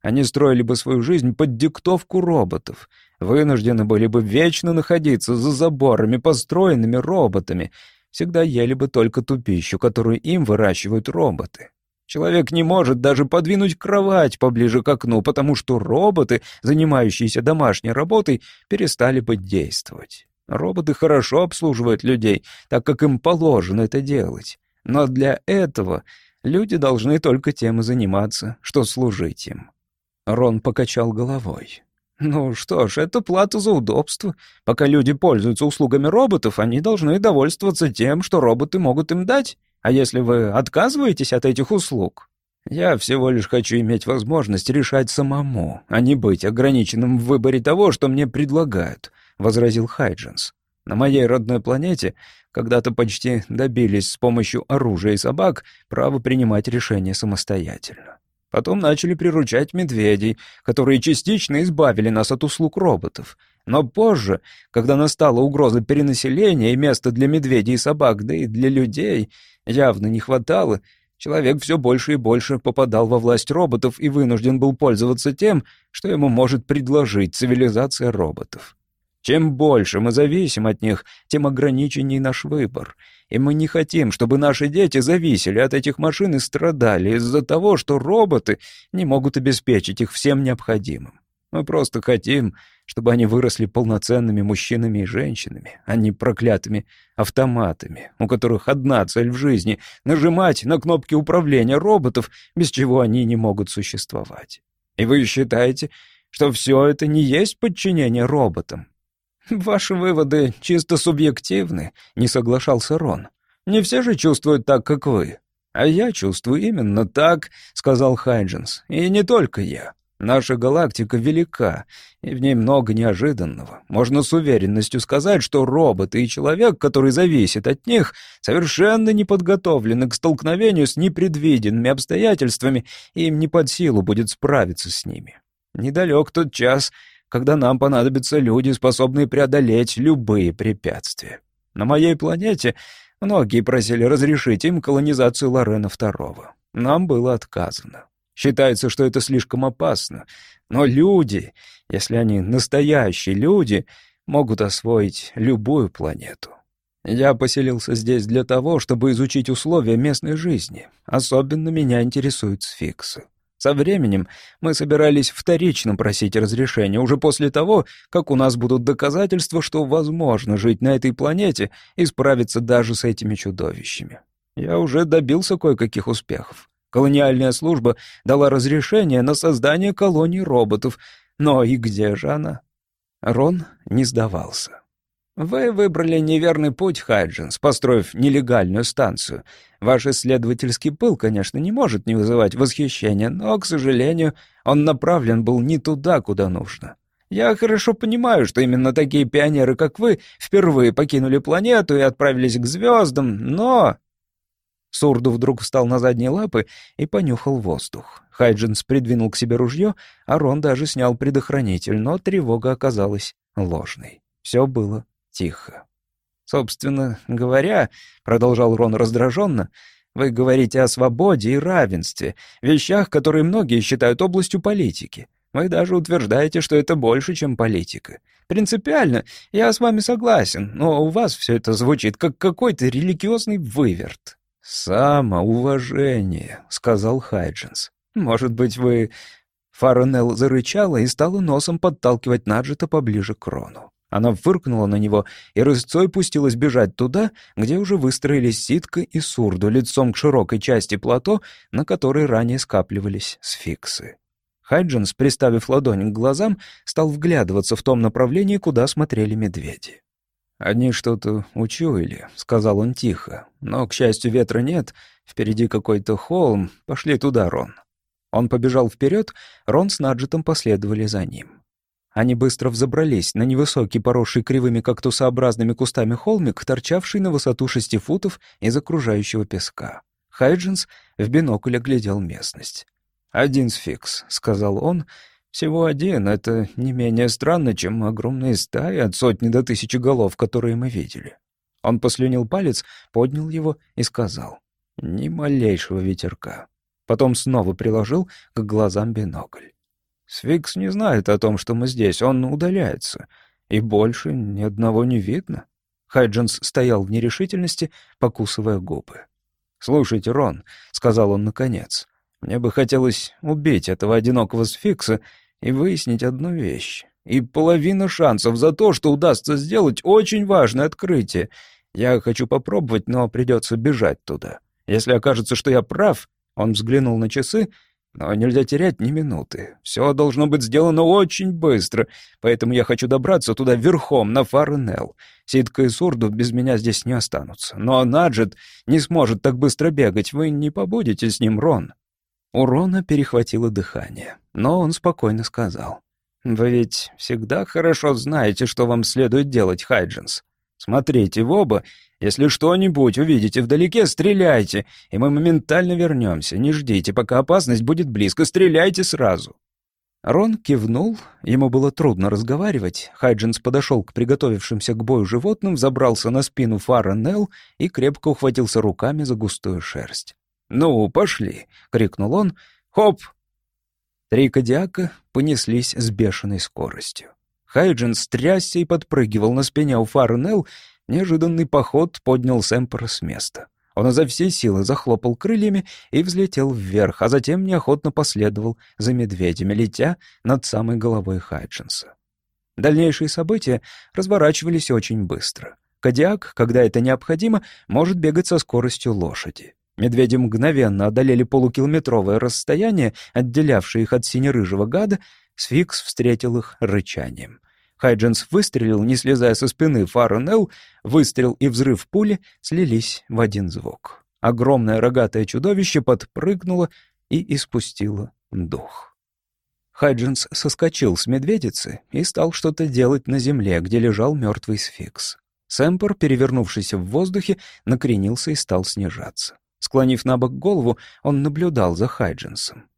Они строили бы свою жизнь под диктовку роботов, вынуждены были бы вечно находиться за заборами, построенными роботами, всегда ели бы только ту пищу, которую им выращивают роботы. Человек не может даже подвинуть кровать поближе к окну, потому что роботы, занимающиеся домашней работой, перестали бы действовать. Роботы хорошо обслуживают людей, так как им положено это делать. Но для этого Люди должны только тем и заниматься, что служить им». Рон покачал головой. «Ну что ж, это плата за удобство. Пока люди пользуются услугами роботов, они должны довольствоваться тем, что роботы могут им дать. А если вы отказываетесь от этих услуг, я всего лишь хочу иметь возможность решать самому, а не быть ограниченным в выборе того, что мне предлагают», — возразил Хайджинс. «На моей родной планете когда-то почти добились с помощью оружия и собак права принимать решения самостоятельно. Потом начали приручать медведей, которые частично избавили нас от услуг роботов. Но позже, когда настала угроза перенаселения и места для медведей и собак, да и для людей, явно не хватало, человек все больше и больше попадал во власть роботов и вынужден был пользоваться тем, что ему может предложить цивилизация роботов. Чем больше мы зависим от них, тем ограниченней наш выбор. И мы не хотим, чтобы наши дети зависели от этих машин и страдали из-за того, что роботы не могут обеспечить их всем необходимым. Мы просто хотим, чтобы они выросли полноценными мужчинами и женщинами, а не проклятыми автоматами, у которых одна цель в жизни — нажимать на кнопки управления роботов, без чего они не могут существовать. И вы считаете, что все это не есть подчинение роботам? «Ваши выводы чисто субъективны», — не соглашался Рон. «Не все же чувствуют так, как вы». «А я чувствую именно так», — сказал Хайджинс. «И не только я. Наша галактика велика, и в ней много неожиданного. Можно с уверенностью сказать, что роботы и человек, который зависит от них, совершенно не подготовлены к столкновению с непредвиденными обстоятельствами, и им не под силу будет справиться с ними. Недалек тот час, когда нам понадобятся люди, способные преодолеть любые препятствия. На моей планете многие просили разрешить им колонизацию Лорена II. Нам было отказано. Считается, что это слишком опасно. Но люди, если они настоящие люди, могут освоить любую планету. Я поселился здесь для того, чтобы изучить условия местной жизни. Особенно меня интересуют сфиксы. Со временем мы собирались вторично просить разрешения, уже после того, как у нас будут доказательства, что возможно жить на этой планете и справиться даже с этими чудовищами. Я уже добился кое-каких успехов. Колониальная служба дала разрешение на создание колонии роботов. Но и где же она? Рон не сдавался. Вы выбрали неверный путь, Хайджинс, построив нелегальную станцию. Ваш исследовательский пыл, конечно, не может не вызывать восхищения, но, к сожалению, он направлен был не туда, куда нужно. Я хорошо понимаю, что именно такие пионеры, как вы, впервые покинули планету и отправились к звездам, но...» Сурду вдруг встал на задние лапы и понюхал воздух. Хайджинс придвинул к себе ружье, а Рон даже снял предохранитель, но тревога оказалась ложной. Все было тихо. «Собственно говоря», — продолжал Рон раздраженно, «вы говорите о свободе и равенстве, вещах, которые многие считают областью политики. Вы даже утверждаете, что это больше, чем политика. Принципиально, я с вами согласен, но у вас все это звучит как какой-то религиозный выверт». «Самоуважение», — сказал Хайджинс. «Может быть, вы...» Фаронелл зарычала и стала носом подталкивать Наджета поближе к Рону. Она фыркнула на него и рысцой пустилась бежать туда, где уже выстроились Ситка и Сурду лицом к широкой части плато, на которой ранее скапливались сфиксы. Хайджинс, приставив ладонь к глазам, стал вглядываться в том направлении, куда смотрели медведи. «Они что-то учуяли», — сказал он тихо. «Но, к счастью, ветра нет. Впереди какой-то холм. Пошли туда, Рон». Он побежал вперед, Рон с Наджетом последовали за ним. Они быстро взобрались на невысокий, поросший кривыми кактусообразными кустами холмик, торчавший на высоту шести футов из окружающего песка. Хайджинс в бинокль оглядел местность. «Один сфикс», — сказал он. «Всего один. Это не менее странно, чем огромные стаи от сотни до тысячи голов, которые мы видели». Он послюнил палец, поднял его и сказал. «Ни малейшего ветерка». Потом снова приложил к глазам бинокль. Сфикс не знает о том, что мы здесь, он удаляется. И больше ни одного не видно. Хайджинс стоял в нерешительности, покусывая губы. «Слушайте, Рон», — сказал он наконец, — «мне бы хотелось убить этого одинокого сфикса и выяснить одну вещь. И половина шансов за то, что удастся сделать очень важное открытие. Я хочу попробовать, но придется бежать туда. Если окажется, что я прав, он взглянул на часы, но нельзя терять ни минуты. Все должно быть сделано очень быстро, поэтому я хочу добраться туда верхом, на Фаренел. Ситка и Сурду без меня здесь не останутся. Но Наджет не сможет так быстро бегать, вы не побудете с ним, Рон». У Рона перехватило дыхание, но он спокойно сказал. «Вы ведь всегда хорошо знаете, что вам следует делать, Хайджинс. Смотрите в оба если что-нибудь увидите вдалеке, стреляйте, и мы моментально вернемся. Не ждите, пока опасность будет близко, стреляйте сразу». Рон кивнул, ему было трудно разговаривать. Хайджинс подошел к приготовившимся к бою животным, забрался на спину Фаро Нелл и крепко ухватился руками за густую шерсть. «Ну, пошли!» — крикнул он. «Хоп!» Три кадиака понеслись с бешеной скоростью. Хайджинс трясся и подпрыгивал на спине у Фара Нелл, Неожиданный поход поднял Сэмпера с места. Он изо всей силы захлопал крыльями и взлетел вверх, а затем неохотно последовал за медведями, летя над самой головой Хайджинса. Дальнейшие события разворачивались очень быстро. Кадиак, когда это необходимо, может бегать со скоростью лошади. Медведи мгновенно одолели полукилометровое расстояние, отделявшее их от синерыжего гада, Сфикс встретил их рычанием. Хайджинс выстрелил, не слезая со спины Фаро Нелл, выстрел и взрыв пули слились в один звук. Огромное рогатое чудовище подпрыгнуло и испустило дух. Хайджинс соскочил с медведицы и стал что-то делать на земле, где лежал мертвый сфикс. Сэмпер, перевернувшийся в воздухе, накренился и стал снижаться. Склонив на бок голову, он наблюдал за Хайджинсом.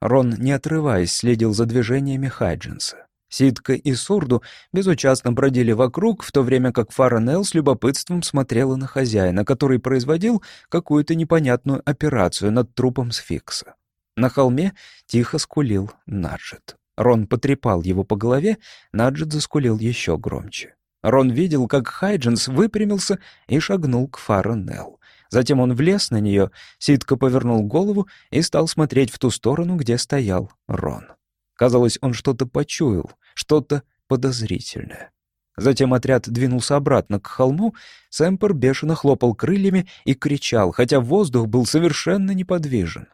Рон, не отрываясь, следил за движениями Хайджинса. Ситка и Сурду безучастно бродили вокруг, в то время как Фаранел с любопытством смотрела на хозяина, который производил какую-то непонятную операцию над трупом сфикса. На холме тихо скулил Наджет. Рон потрепал его по голове, Наджет заскулил еще громче. Рон видел, как Хайджинс выпрямился и шагнул к Фаранел. Затем он влез на нее, Ситка повернул голову и стал смотреть в ту сторону, где стоял Рон. Казалось, он что-то почуял, что-то подозрительное. Затем отряд двинулся обратно к холму, Сэмпер бешено хлопал крыльями и кричал, хотя воздух был совершенно неподвижен.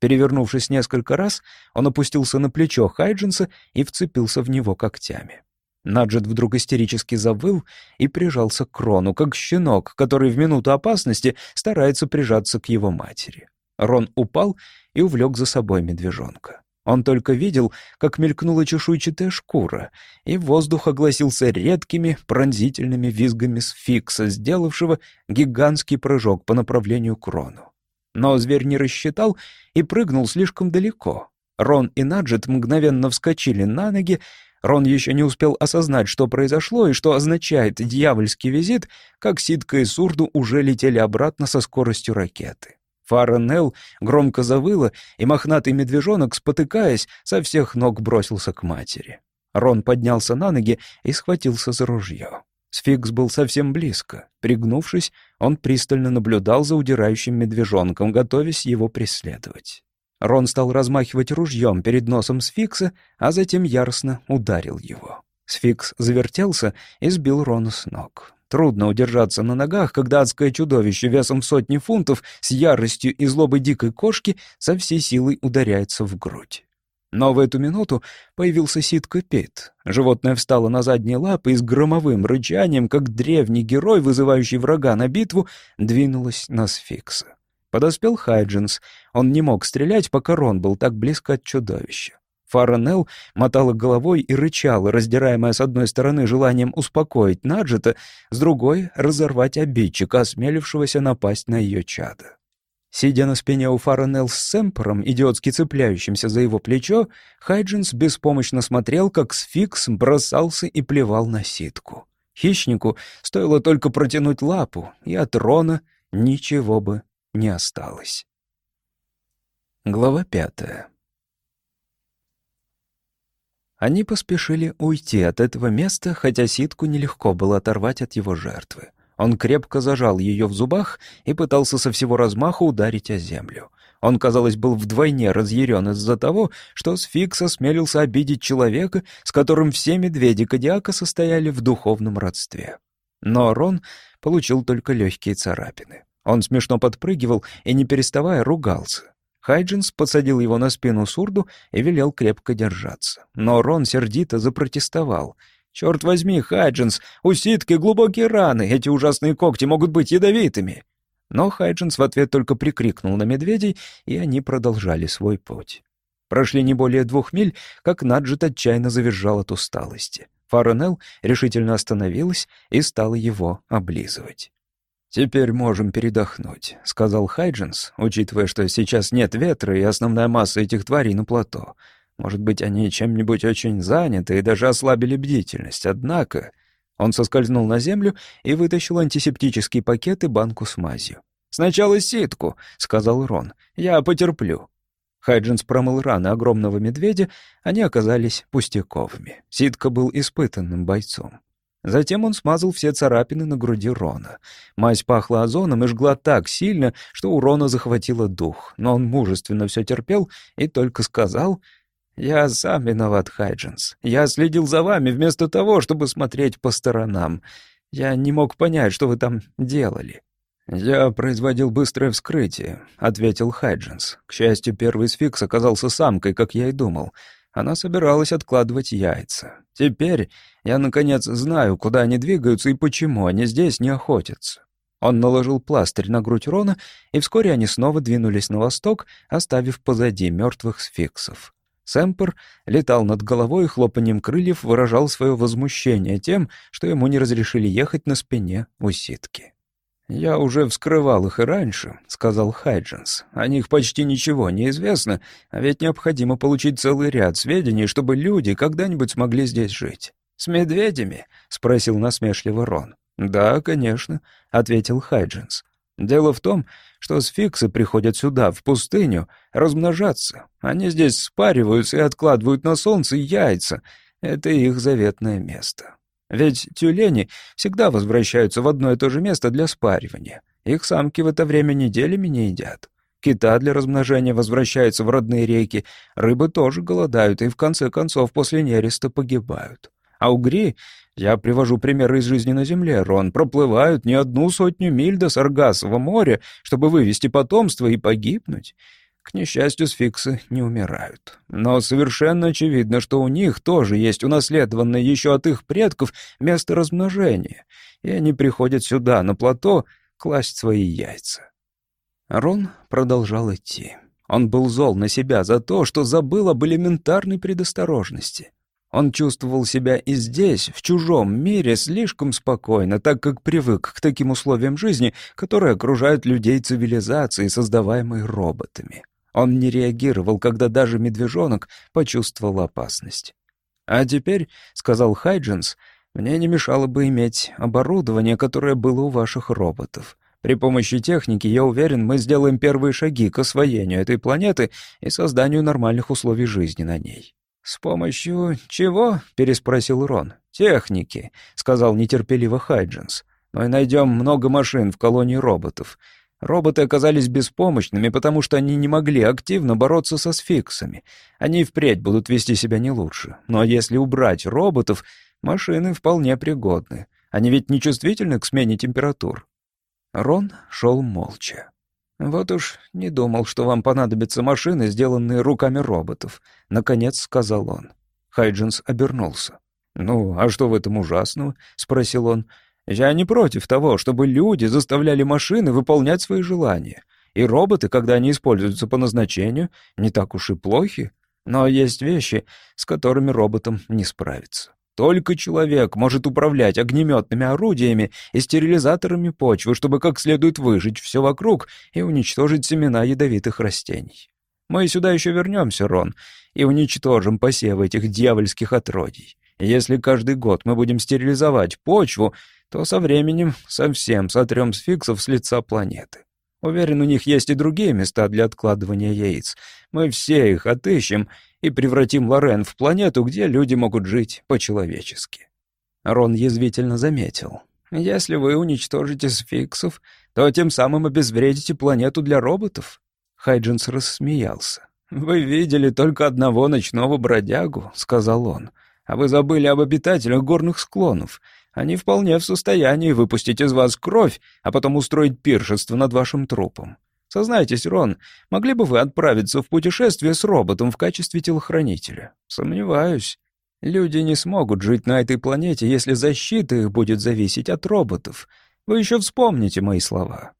Перевернувшись несколько раз, он опустился на плечо Хайджинса и вцепился в него когтями. Наджет вдруг истерически завыл и прижался к Рону, как щенок, который в минуту опасности старается прижаться к его матери. Рон упал и увлек за собой медвежонка. Он только видел, как мелькнула чешуйчатая шкура, и воздух огласился редкими пронзительными визгами сфикса, сделавшего гигантский прыжок по направлению к Рону. Но зверь не рассчитал и прыгнул слишком далеко. Рон и Наджет мгновенно вскочили на ноги, Рон еще не успел осознать, что произошло и что означает дьявольский визит, как Ситка и Сурду уже летели обратно со скоростью ракеты. Фара Нелл громко завыла, и мохнатый медвежонок, спотыкаясь, со всех ног бросился к матери. Рон поднялся на ноги и схватился за ружье. Сфикс был совсем близко. Пригнувшись, он пристально наблюдал за удирающим медвежонком, готовясь его преследовать. Рон стал размахивать ружьем перед носом Сфикса, а затем яростно ударил его. Сфикс завертелся и сбил Рона с ног. Трудно удержаться на ногах, когда адское чудовище весом в сотни фунтов с яростью и злобой дикой кошки со всей силой ударяется в грудь. Но в эту минуту появился Ситка Пит. Животное встало на задние лапы и с громовым рычанием, как древний герой, вызывающий врага на битву, двинулось на сфикса. Подоспел Хайджинс. Он не мог стрелять, пока Рон был так близко от чудовища. Фаро Нелл мотала головой и рычала, раздираемая с одной стороны желанием успокоить Наджета, с другой — разорвать обидчика, осмелившегося напасть на ее чадо. Сидя на спине у Фаро Нелл с Сэмпером, идиотски цепляющимся за его плечо, Хайджинс беспомощно смотрел, как сфикс бросался и плевал на Ситку. Хищнику стоило только протянуть лапу, и от Рона ничего бы не осталось. Глава пятая. Они поспешили уйти от этого места, хотя ситку нелегко было оторвать от его жертвы. Он крепко зажал ее в зубах и пытался со всего размаха ударить о землю. Он, казалось, был вдвойне разъярен из-за того, что сфикс осмелился обидеть человека, с которым все медведи Кадиака состояли в духовном родстве. Но Рон получил только легкие царапины. Он смешно подпрыгивал и, не переставая, ругался. Хайджинс подсадил его на спину Сурду и велел крепко держаться. Но Рон сердито запротестовал. «Черт возьми, Хайджинс, у Ситки глубокие раны, эти ужасные когти могут быть ядовитыми!» Но Хайджинс в ответ только прикрикнул на медведей, и они продолжали свой путь. Прошли не более двух миль, как Наджет отчаянно завизжал от усталости. Фаро Нелл решительно остановилась и стала его облизывать. «Теперь можем передохнуть», — сказал Хайджинс, учитывая, что сейчас нет ветра и основная масса этих тварей на плато. Может быть, они чем-нибудь очень заняты и даже ослабили бдительность, однако... Он соскользнул на землю и вытащил антисептический пакет и банку с мазью. «Сначала Ситку», — сказал Рон. «Я потерплю». Хайджинс промыл раны огромного медведя, они оказались пустяковыми. Ситка был испытанным бойцом. Затем он смазал все царапины на груди Рона. Мазь пахла озоном и жгла так сильно, что у Рона захватило дух, но он мужественно все терпел и только сказал «Я сам виноват, Хайджинс. Я следил за вами вместо того, чтобы смотреть по сторонам. Я не мог понять, что вы там делали». «Я производил быстрое вскрытие», — ответил Хайджинс. «К счастью, первый сфикс оказался самкой, как я и думал. Она собиралась откладывать яйца. Теперь я, наконец, знаю, куда они двигаются и почему они здесь не охотятся. Он наложил пластырь на грудь Рона, и вскоре они снова двинулись на восток, оставив позади мертвых сфиксов. Сэмпер летал над головой и хлопанием крыльев выражал свое возмущение тем, что ему не разрешили ехать на спине у ситки. «Я уже вскрывал их и раньше», — сказал Хайджинс. «О них почти ничего не известно, а ведь необходимо получить целый ряд сведений, чтобы люди когда-нибудь смогли здесь жить». «С медведями?» — спросил насмешливо Рон. «Да, конечно», — ответил Хайджинс. «Дело в том, что сфиксы приходят сюда, в пустыню, размножаться. Они здесь спариваются и откладывают на солнце яйца. Это их заветное место. Ведь тюлени всегда возвращаются в одно и то же место для спаривания. Их самки в это время неделями не едят. Кита для размножения возвращаются в родные реки, рыбы тоже голодают и в конце концов после нереста погибают. А угри, я привожу примеры из жизни на Земле, Рон, проплывают не одну сотню миль до Саргасового моря, чтобы вывести потомство и погибнуть. К несчастью, сфиксы не умирают. Но совершенно очевидно, что у них тоже есть унаследованное еще от их предков место размножения, и они приходят сюда, на плато, класть свои яйца. Рон продолжал идти. Он был зол на себя за то, что забыл об элементарной предосторожности. Он чувствовал себя и здесь, в чужом мире, слишком спокойно, так как привык к таким условиям жизни, которые окружают людей цивилизации, создаваемой роботами. Он не реагировал, когда даже медвежонок почувствовал опасность. «А теперь», — сказал Хайджинс, — «мне не мешало бы иметь оборудование, которое было у ваших роботов. При помощи техники, я уверен, мы сделаем первые шаги к освоению этой планеты и созданию нормальных условий жизни на ней». «С помощью чего?» — переспросил Рон. «Техники», — сказал нетерпеливо Хайджинс. «Мы найдем много машин в колонии роботов. Роботы оказались беспомощными, потому что они не могли активно бороться со сфиксами. Они впредь будут вести себя не лучше. Но если убрать роботов, машины вполне пригодны. Они ведь не чувствительны к смене температур. Рон шел молча. «Вот уж не думал, что вам понадобятся машины, сделанные руками роботов», — наконец сказал он. Хайджинс обернулся. «Ну, а что в этом ужасного?» — спросил он. Я не против того, чтобы люди заставляли машины выполнять свои желания. И роботы, когда они используются по назначению, не так уж и плохи. Но есть вещи, с которыми роботам не справиться. Только человек может управлять огнеметными орудиями и стерилизаторами почвы, чтобы как следует выжечь все вокруг и уничтожить семена ядовитых растений. Мы сюда еще вернемся, Рон, и уничтожим посевы этих дьявольских отродий. Если каждый год мы будем стерилизовать почву, то со временем совсем сотрем сфиксов с лица планеты. Уверен, у них есть и другие места для откладывания яиц. Мы все их отыщем и превратим Лорен в планету, где люди могут жить по-человечески». Рон язвительно заметил. «Если вы уничтожите сфиксов, то тем самым обезвредите планету для роботов». Хайджинс рассмеялся. «Вы видели только одного ночного бродягу», — сказал он. «А вы забыли об обитателях горных склонов. Они вполне в состоянии выпустить из вас кровь, а потом устроить пиршество над вашим трупом. Сознайтесь, Рон, могли бы вы отправиться в путешествие с роботом в качестве телохранителя? Сомневаюсь. Люди не смогут жить на этой планете, если защита их будет зависеть от роботов. Вы еще вспомните мои слова.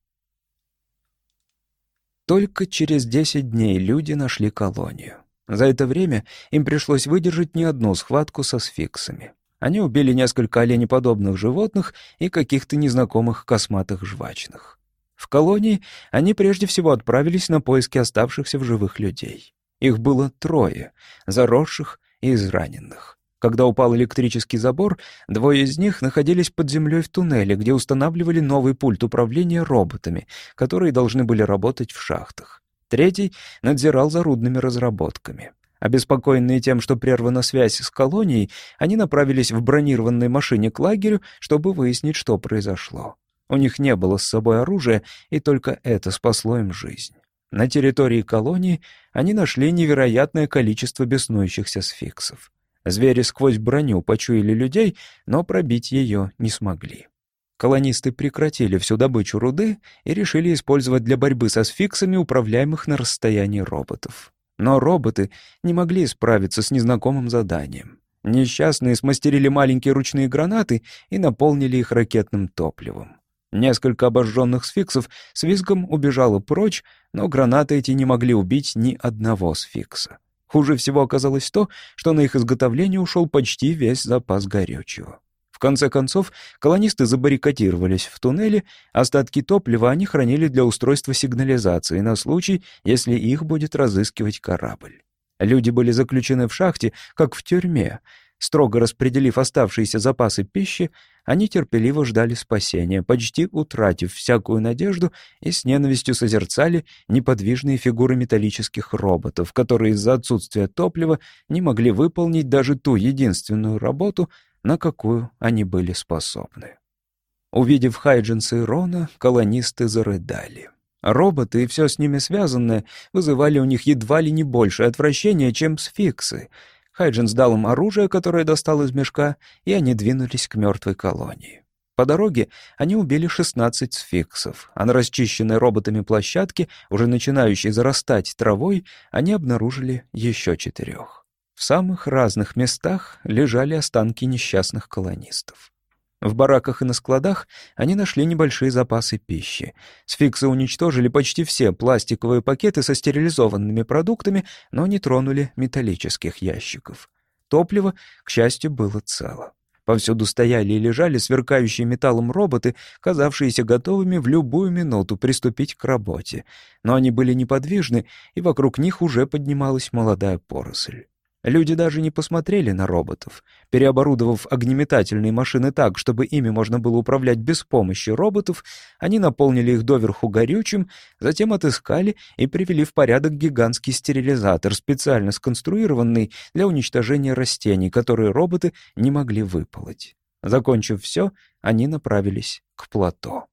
Только через десять дней люди нашли колонию. За это время им пришлось выдержать не одну схватку со сфиксами. Они убили несколько оленеподобных животных и каких-то незнакомых косматых жвачных. В колонии они прежде всего отправились на поиски оставшихся в живых людей. Их было трое, заросших и израненных. Когда упал электрический забор, двое из них находились под землей в туннеле, где устанавливали новый пульт управления роботами, которые должны были работать в шахтах. Третий надзирал за рудными разработками. Обеспокоенные тем, что прервана связь с колонией, они направились в бронированной машине к лагерю, чтобы выяснить, что произошло. У них не было с собой оружия, и только это спасло им жизнь. На территории колонии они нашли невероятное количество беснующихся сфиксов. Звери сквозь броню почуяли людей, но пробить ее не смогли. Колонисты прекратили всю добычу руды и решили использовать для борьбы со сфиксами управляемых на расстоянии роботов. Но роботы не могли справиться с незнакомым заданием. Несчастные смастерили маленькие ручные гранаты и наполнили их ракетным топливом. Несколько обожженных сфиксов с визгом убежало прочь, но гранаты эти не могли убить ни одного сфикса. Хуже всего оказалось то, что на их изготовление ушел почти весь запас горючего. В конце концов, колонисты забаррикадировались в туннеле, остатки топлива они хранили для устройства сигнализации на случай, если их будет разыскивать корабль. Люди были заключены в шахте, как в тюрьме, Строго распределив оставшиеся запасы пищи, они терпеливо ждали спасения, почти утратив всякую надежду и с ненавистью созерцали неподвижные фигуры металлических роботов, которые из-за отсутствия топлива не могли выполнить даже ту единственную работу, на какую они были способны. Увидев Хайджинса и Рона, колонисты зарыдали. Роботы и все с ними связанное вызывали у них едва ли не больше отвращения, чем сфиксы — Хайджин сдал им оружие, которое достал из мешка, и они двинулись к мертвой колонии. По дороге они убили 16 сфиксов, а на расчищенной роботами площадке, уже начинающей зарастать травой, они обнаружили еще четырех. В самых разных местах лежали останки несчастных колонистов. В бараках и на складах они нашли небольшие запасы пищи. Сфиксы уничтожили почти все пластиковые пакеты со стерилизованными продуктами, но не тронули металлических ящиков. Топливо, к счастью, было цело. Повсюду стояли и лежали сверкающие металлом роботы, казавшиеся готовыми в любую минуту приступить к работе. Но они были неподвижны, и вокруг них уже поднималась молодая поросль. Люди даже не посмотрели на роботов. Переоборудовав огнеметательные машины так, чтобы ими можно было управлять без помощи роботов, они наполнили их доверху горючим, затем отыскали и привели в порядок гигантский стерилизатор, специально сконструированный для уничтожения растений, которые роботы не могли выполоть. Закончив все, они направились к плато.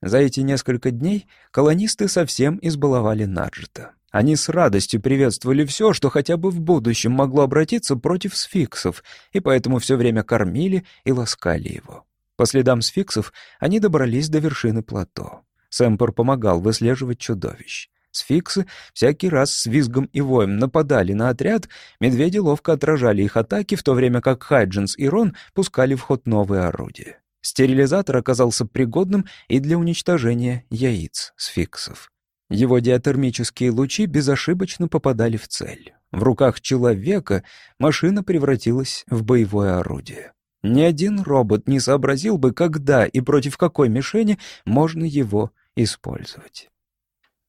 За эти несколько дней колонисты совсем избаловали Наджета. Они с радостью приветствовали все, что хотя бы в будущем могло обратиться против сфиксов, и поэтому все время кормили и ласкали его. По следам сфиксов они добрались до вершины плато. Сэмпер помогал выслеживать чудовищ. Сфиксы всякий раз с визгом и воем нападали на отряд, медведи ловко отражали их атаки, в то время как Хайджинс и Рон пускали в ход новые орудия. Стерилизатор оказался пригодным и для уничтожения яиц сфиксов. Его диатермические лучи безошибочно попадали в цель. В руках человека машина превратилась в боевое орудие. Ни один робот не сообразил бы, когда и против какой мишени можно его использовать.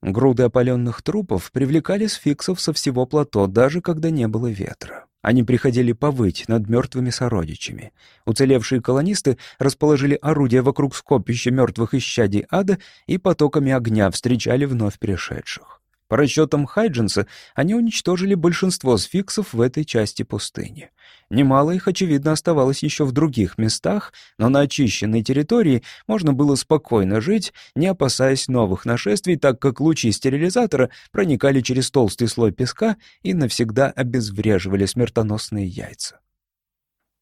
Груды опаленных трупов привлекали сфиксов со всего плато, даже когда не было ветра. Они приходили повыть над мертвыми сородичами. Уцелевшие колонисты расположили орудия вокруг скопища мертвых исчадий ада и потоками огня встречали вновь пришедших. По расчетам Хайджинса, они уничтожили большинство сфиксов в этой части пустыни. Немало их, очевидно, оставалось еще в других местах, но на очищенной территории можно было спокойно жить, не опасаясь новых нашествий, так как лучи стерилизатора проникали через толстый слой песка и навсегда обезвреживали смертоносные яйца.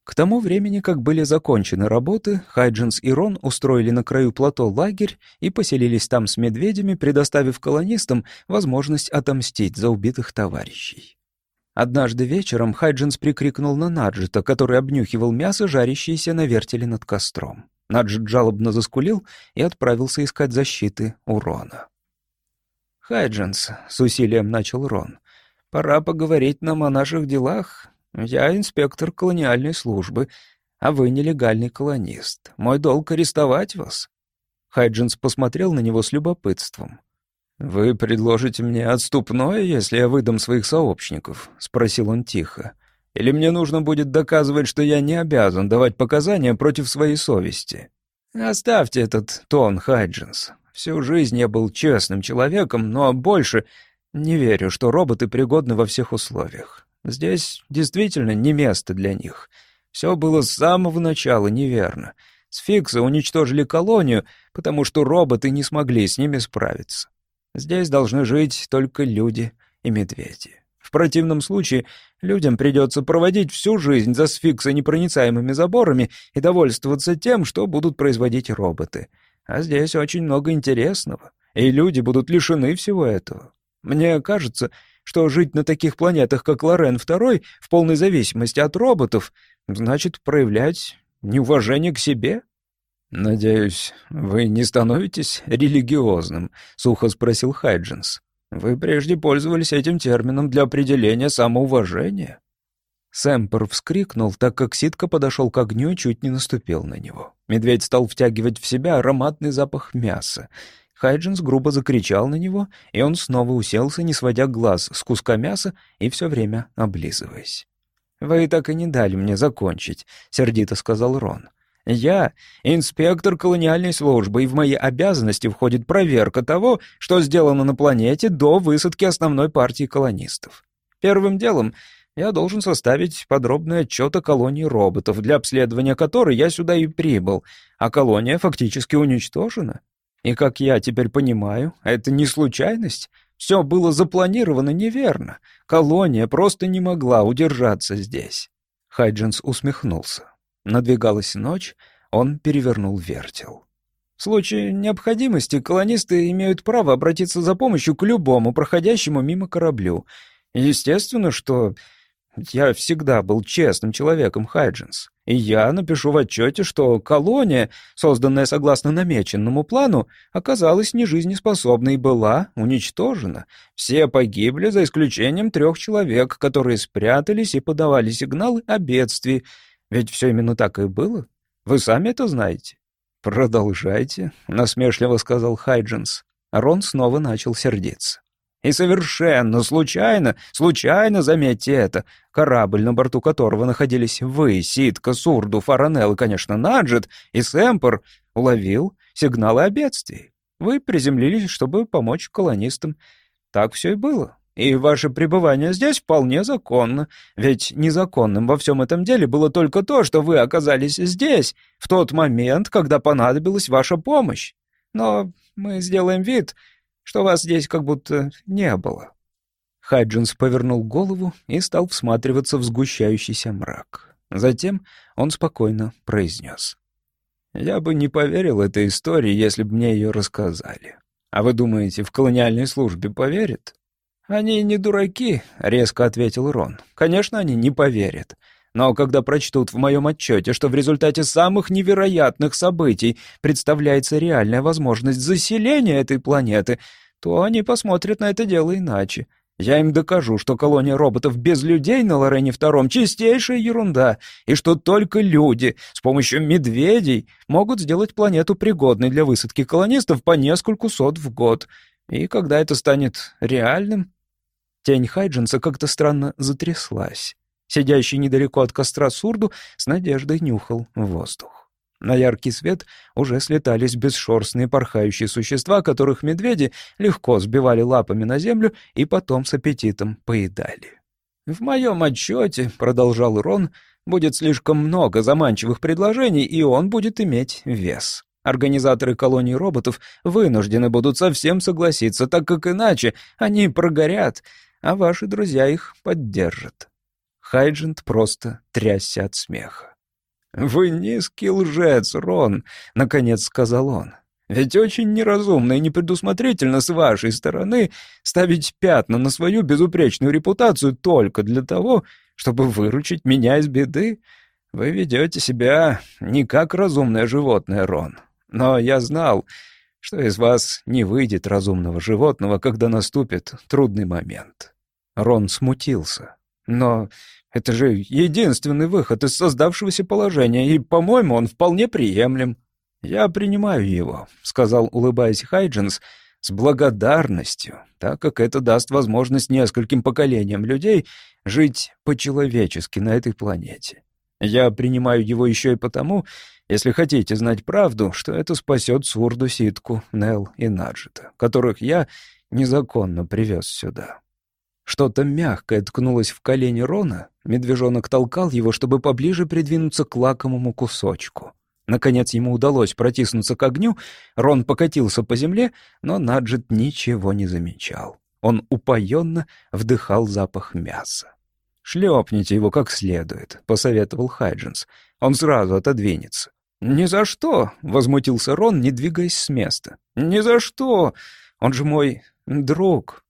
К тому времени, как были закончены работы, Хайджинс и Рон устроили на краю плато лагерь и поселились там с медведями, предоставив колонистам возможность отомстить за убитых товарищей. Однажды вечером Хайджинс прикрикнул на Наджита, который обнюхивал мясо, жарящееся на вертеле над костром. Наджит жалобно заскулил и отправился искать защиты у Рона. «Хайджинс», — с усилием начал Рон, — «пора поговорить нам о наших делах. Я инспектор колониальной службы, а вы нелегальный колонист. Мой долг — арестовать вас». Хайджинс посмотрел на него с любопытством. «Вы предложите мне отступное, если я выдам своих сообщников?» — спросил он тихо. «Или мне нужно будет доказывать, что я не обязан давать показания против своей совести?» «Оставьте этот тон, Хайджинс. Всю жизнь я был честным человеком, но больше не верю, что роботы пригодны во всех условиях. Здесь действительно не место для них. Все было с самого начала неверно. Сфиксы уничтожили колонию, потому что роботы не смогли с ними справиться. Здесь должны жить только люди и медведи. В противном случае людям придется проводить всю жизнь за сфиксонепроницаемыми заборами и довольствоваться тем, что будут производить роботы. А здесь очень много интересного, и люди будут лишены всего этого. Мне кажется, что жить на таких планетах, как Лорен II, в полной зависимости от роботов, значит проявлять неуважение к себе. «Надеюсь, вы не становитесь религиозным?» — сухо спросил Хайджинс. «Вы прежде пользовались этим термином для определения самоуважения». Сэмпер вскрикнул, так как Ситка подошел к огню и чуть не наступил на него. Медведь стал втягивать в себя ароматный запах мяса. Хайджинс грубо закричал на него, и он снова уселся, не сводя глаз с куска мяса и все время облизываясь. «Вы так и не дали мне закончить», — сердито сказал Рон. Я инспектор колониальной службы, и в мои обязанности входит проверка того, что сделано на планете до высадки основной партии колонистов. Первым делом я должен составить подробный отчет о колонии роботов, для обследования которой я сюда и прибыл, а колония фактически уничтожена. И, как я теперь понимаю, это не случайность. Все было запланировано неверно. Колония просто не могла удержаться здесь. Хайджинс усмехнулся. Надвигалась ночь, он перевернул вертел. В случае необходимости колонисты имеют право обратиться за помощью к любому проходящему мимо кораблю. Естественно, что я всегда был честным человеком, Хайджинс. И я напишу в отчете, что колония, созданная согласно намеченному плану, оказалась нежизнеспособной и была уничтожена. Все погибли, за исключением трех человек, которые спрятались и подавали сигналы о бедствии, ведь все именно так и было. Вы сами это знаете». «Продолжайте», — насмешливо сказал Хайджинс. Рон снова начал сердиться. «И совершенно случайно, случайно, заметьте это, корабль, на борту которого находились вы, Ситка, Сурду, Фаранел и, конечно, Наджет, и Сэмпер, уловил сигналы о бедствии. Вы приземлились, чтобы помочь колонистам. Так все и было. И ваше пребывание здесь вполне законно, ведь незаконным во всем этом деле было только то, что вы оказались здесь в тот момент, когда понадобилась ваша помощь. Но мы сделаем вид, что вас здесь как будто не было». Хайджинс повернул голову и стал всматриваться в сгущающийся мрак. Затем он спокойно произнес. «Я бы не поверил этой истории, если бы мне ее рассказали. А вы думаете, в колониальной службе поверят?» «Они не дураки», — резко ответил Рон. «Конечно, они не поверят. Но когда прочтут в моем отчете, что в результате самых невероятных событий представляется реальная возможность заселения этой планеты, то они посмотрят на это дело иначе. Я им докажу, что колония роботов без людей на Лорене Втором — чистейшая ерунда, и что только люди с помощью медведей могут сделать планету пригодной для высадки колонистов по нескольку сот в год. И когда это станет реальным, Тень Хайджинса как-то странно затряслась. Сидящий недалеко от костра Сурду с надеждой нюхал воздух. На яркий свет уже слетались бесшерстные порхающие существа, которых медведи легко сбивали лапами на землю и потом с аппетитом поедали. «В моем отчете», — продолжал Рон, — «будет слишком много заманчивых предложений, и он будет иметь вес». Организаторы колонии роботов вынуждены будут совсем согласиться, так как иначе они прогорят, а ваши друзья их поддержат». Хайджент просто трясся от смеха. «Вы низкий лжец, Рон», — наконец сказал он. «Ведь очень неразумно и непредусмотрительно с вашей стороны ставить пятна на свою безупречную репутацию только для того, чтобы выручить меня из беды. Вы ведете себя не как разумное животное, Рон. Но я знал, что из вас не выйдет разумного животного, когда наступит трудный момент». Рон смутился. «Но это же единственный выход из создавшегося положения, и, по-моему, он вполне приемлем». «Я принимаю его», — сказал, улыбаясь Хайджинс, — «с благодарностью, так как это даст возможность нескольким поколениям людей жить по-человечески на этой планете. Я принимаю его еще и потому, если хотите знать правду, что это спасет Сурду, Ситку, Нел и Наджита, которых я незаконно привез сюда». Что-то мягкое ткнулось в колени Рона, медвежонок толкал его, чтобы поближе придвинуться к лакомому кусочку. Наконец ему удалось протиснуться к огню, Рон покатился по земле, но Наджит ничего не замечал. Он упоенно вдыхал запах мяса. «Шлепните его как следует», — посоветовал Хайджинс. «Он сразу отодвинется». «Ни за что!» — возмутился Рон, не двигаясь с места. «Ни за что! Он же мой друг!»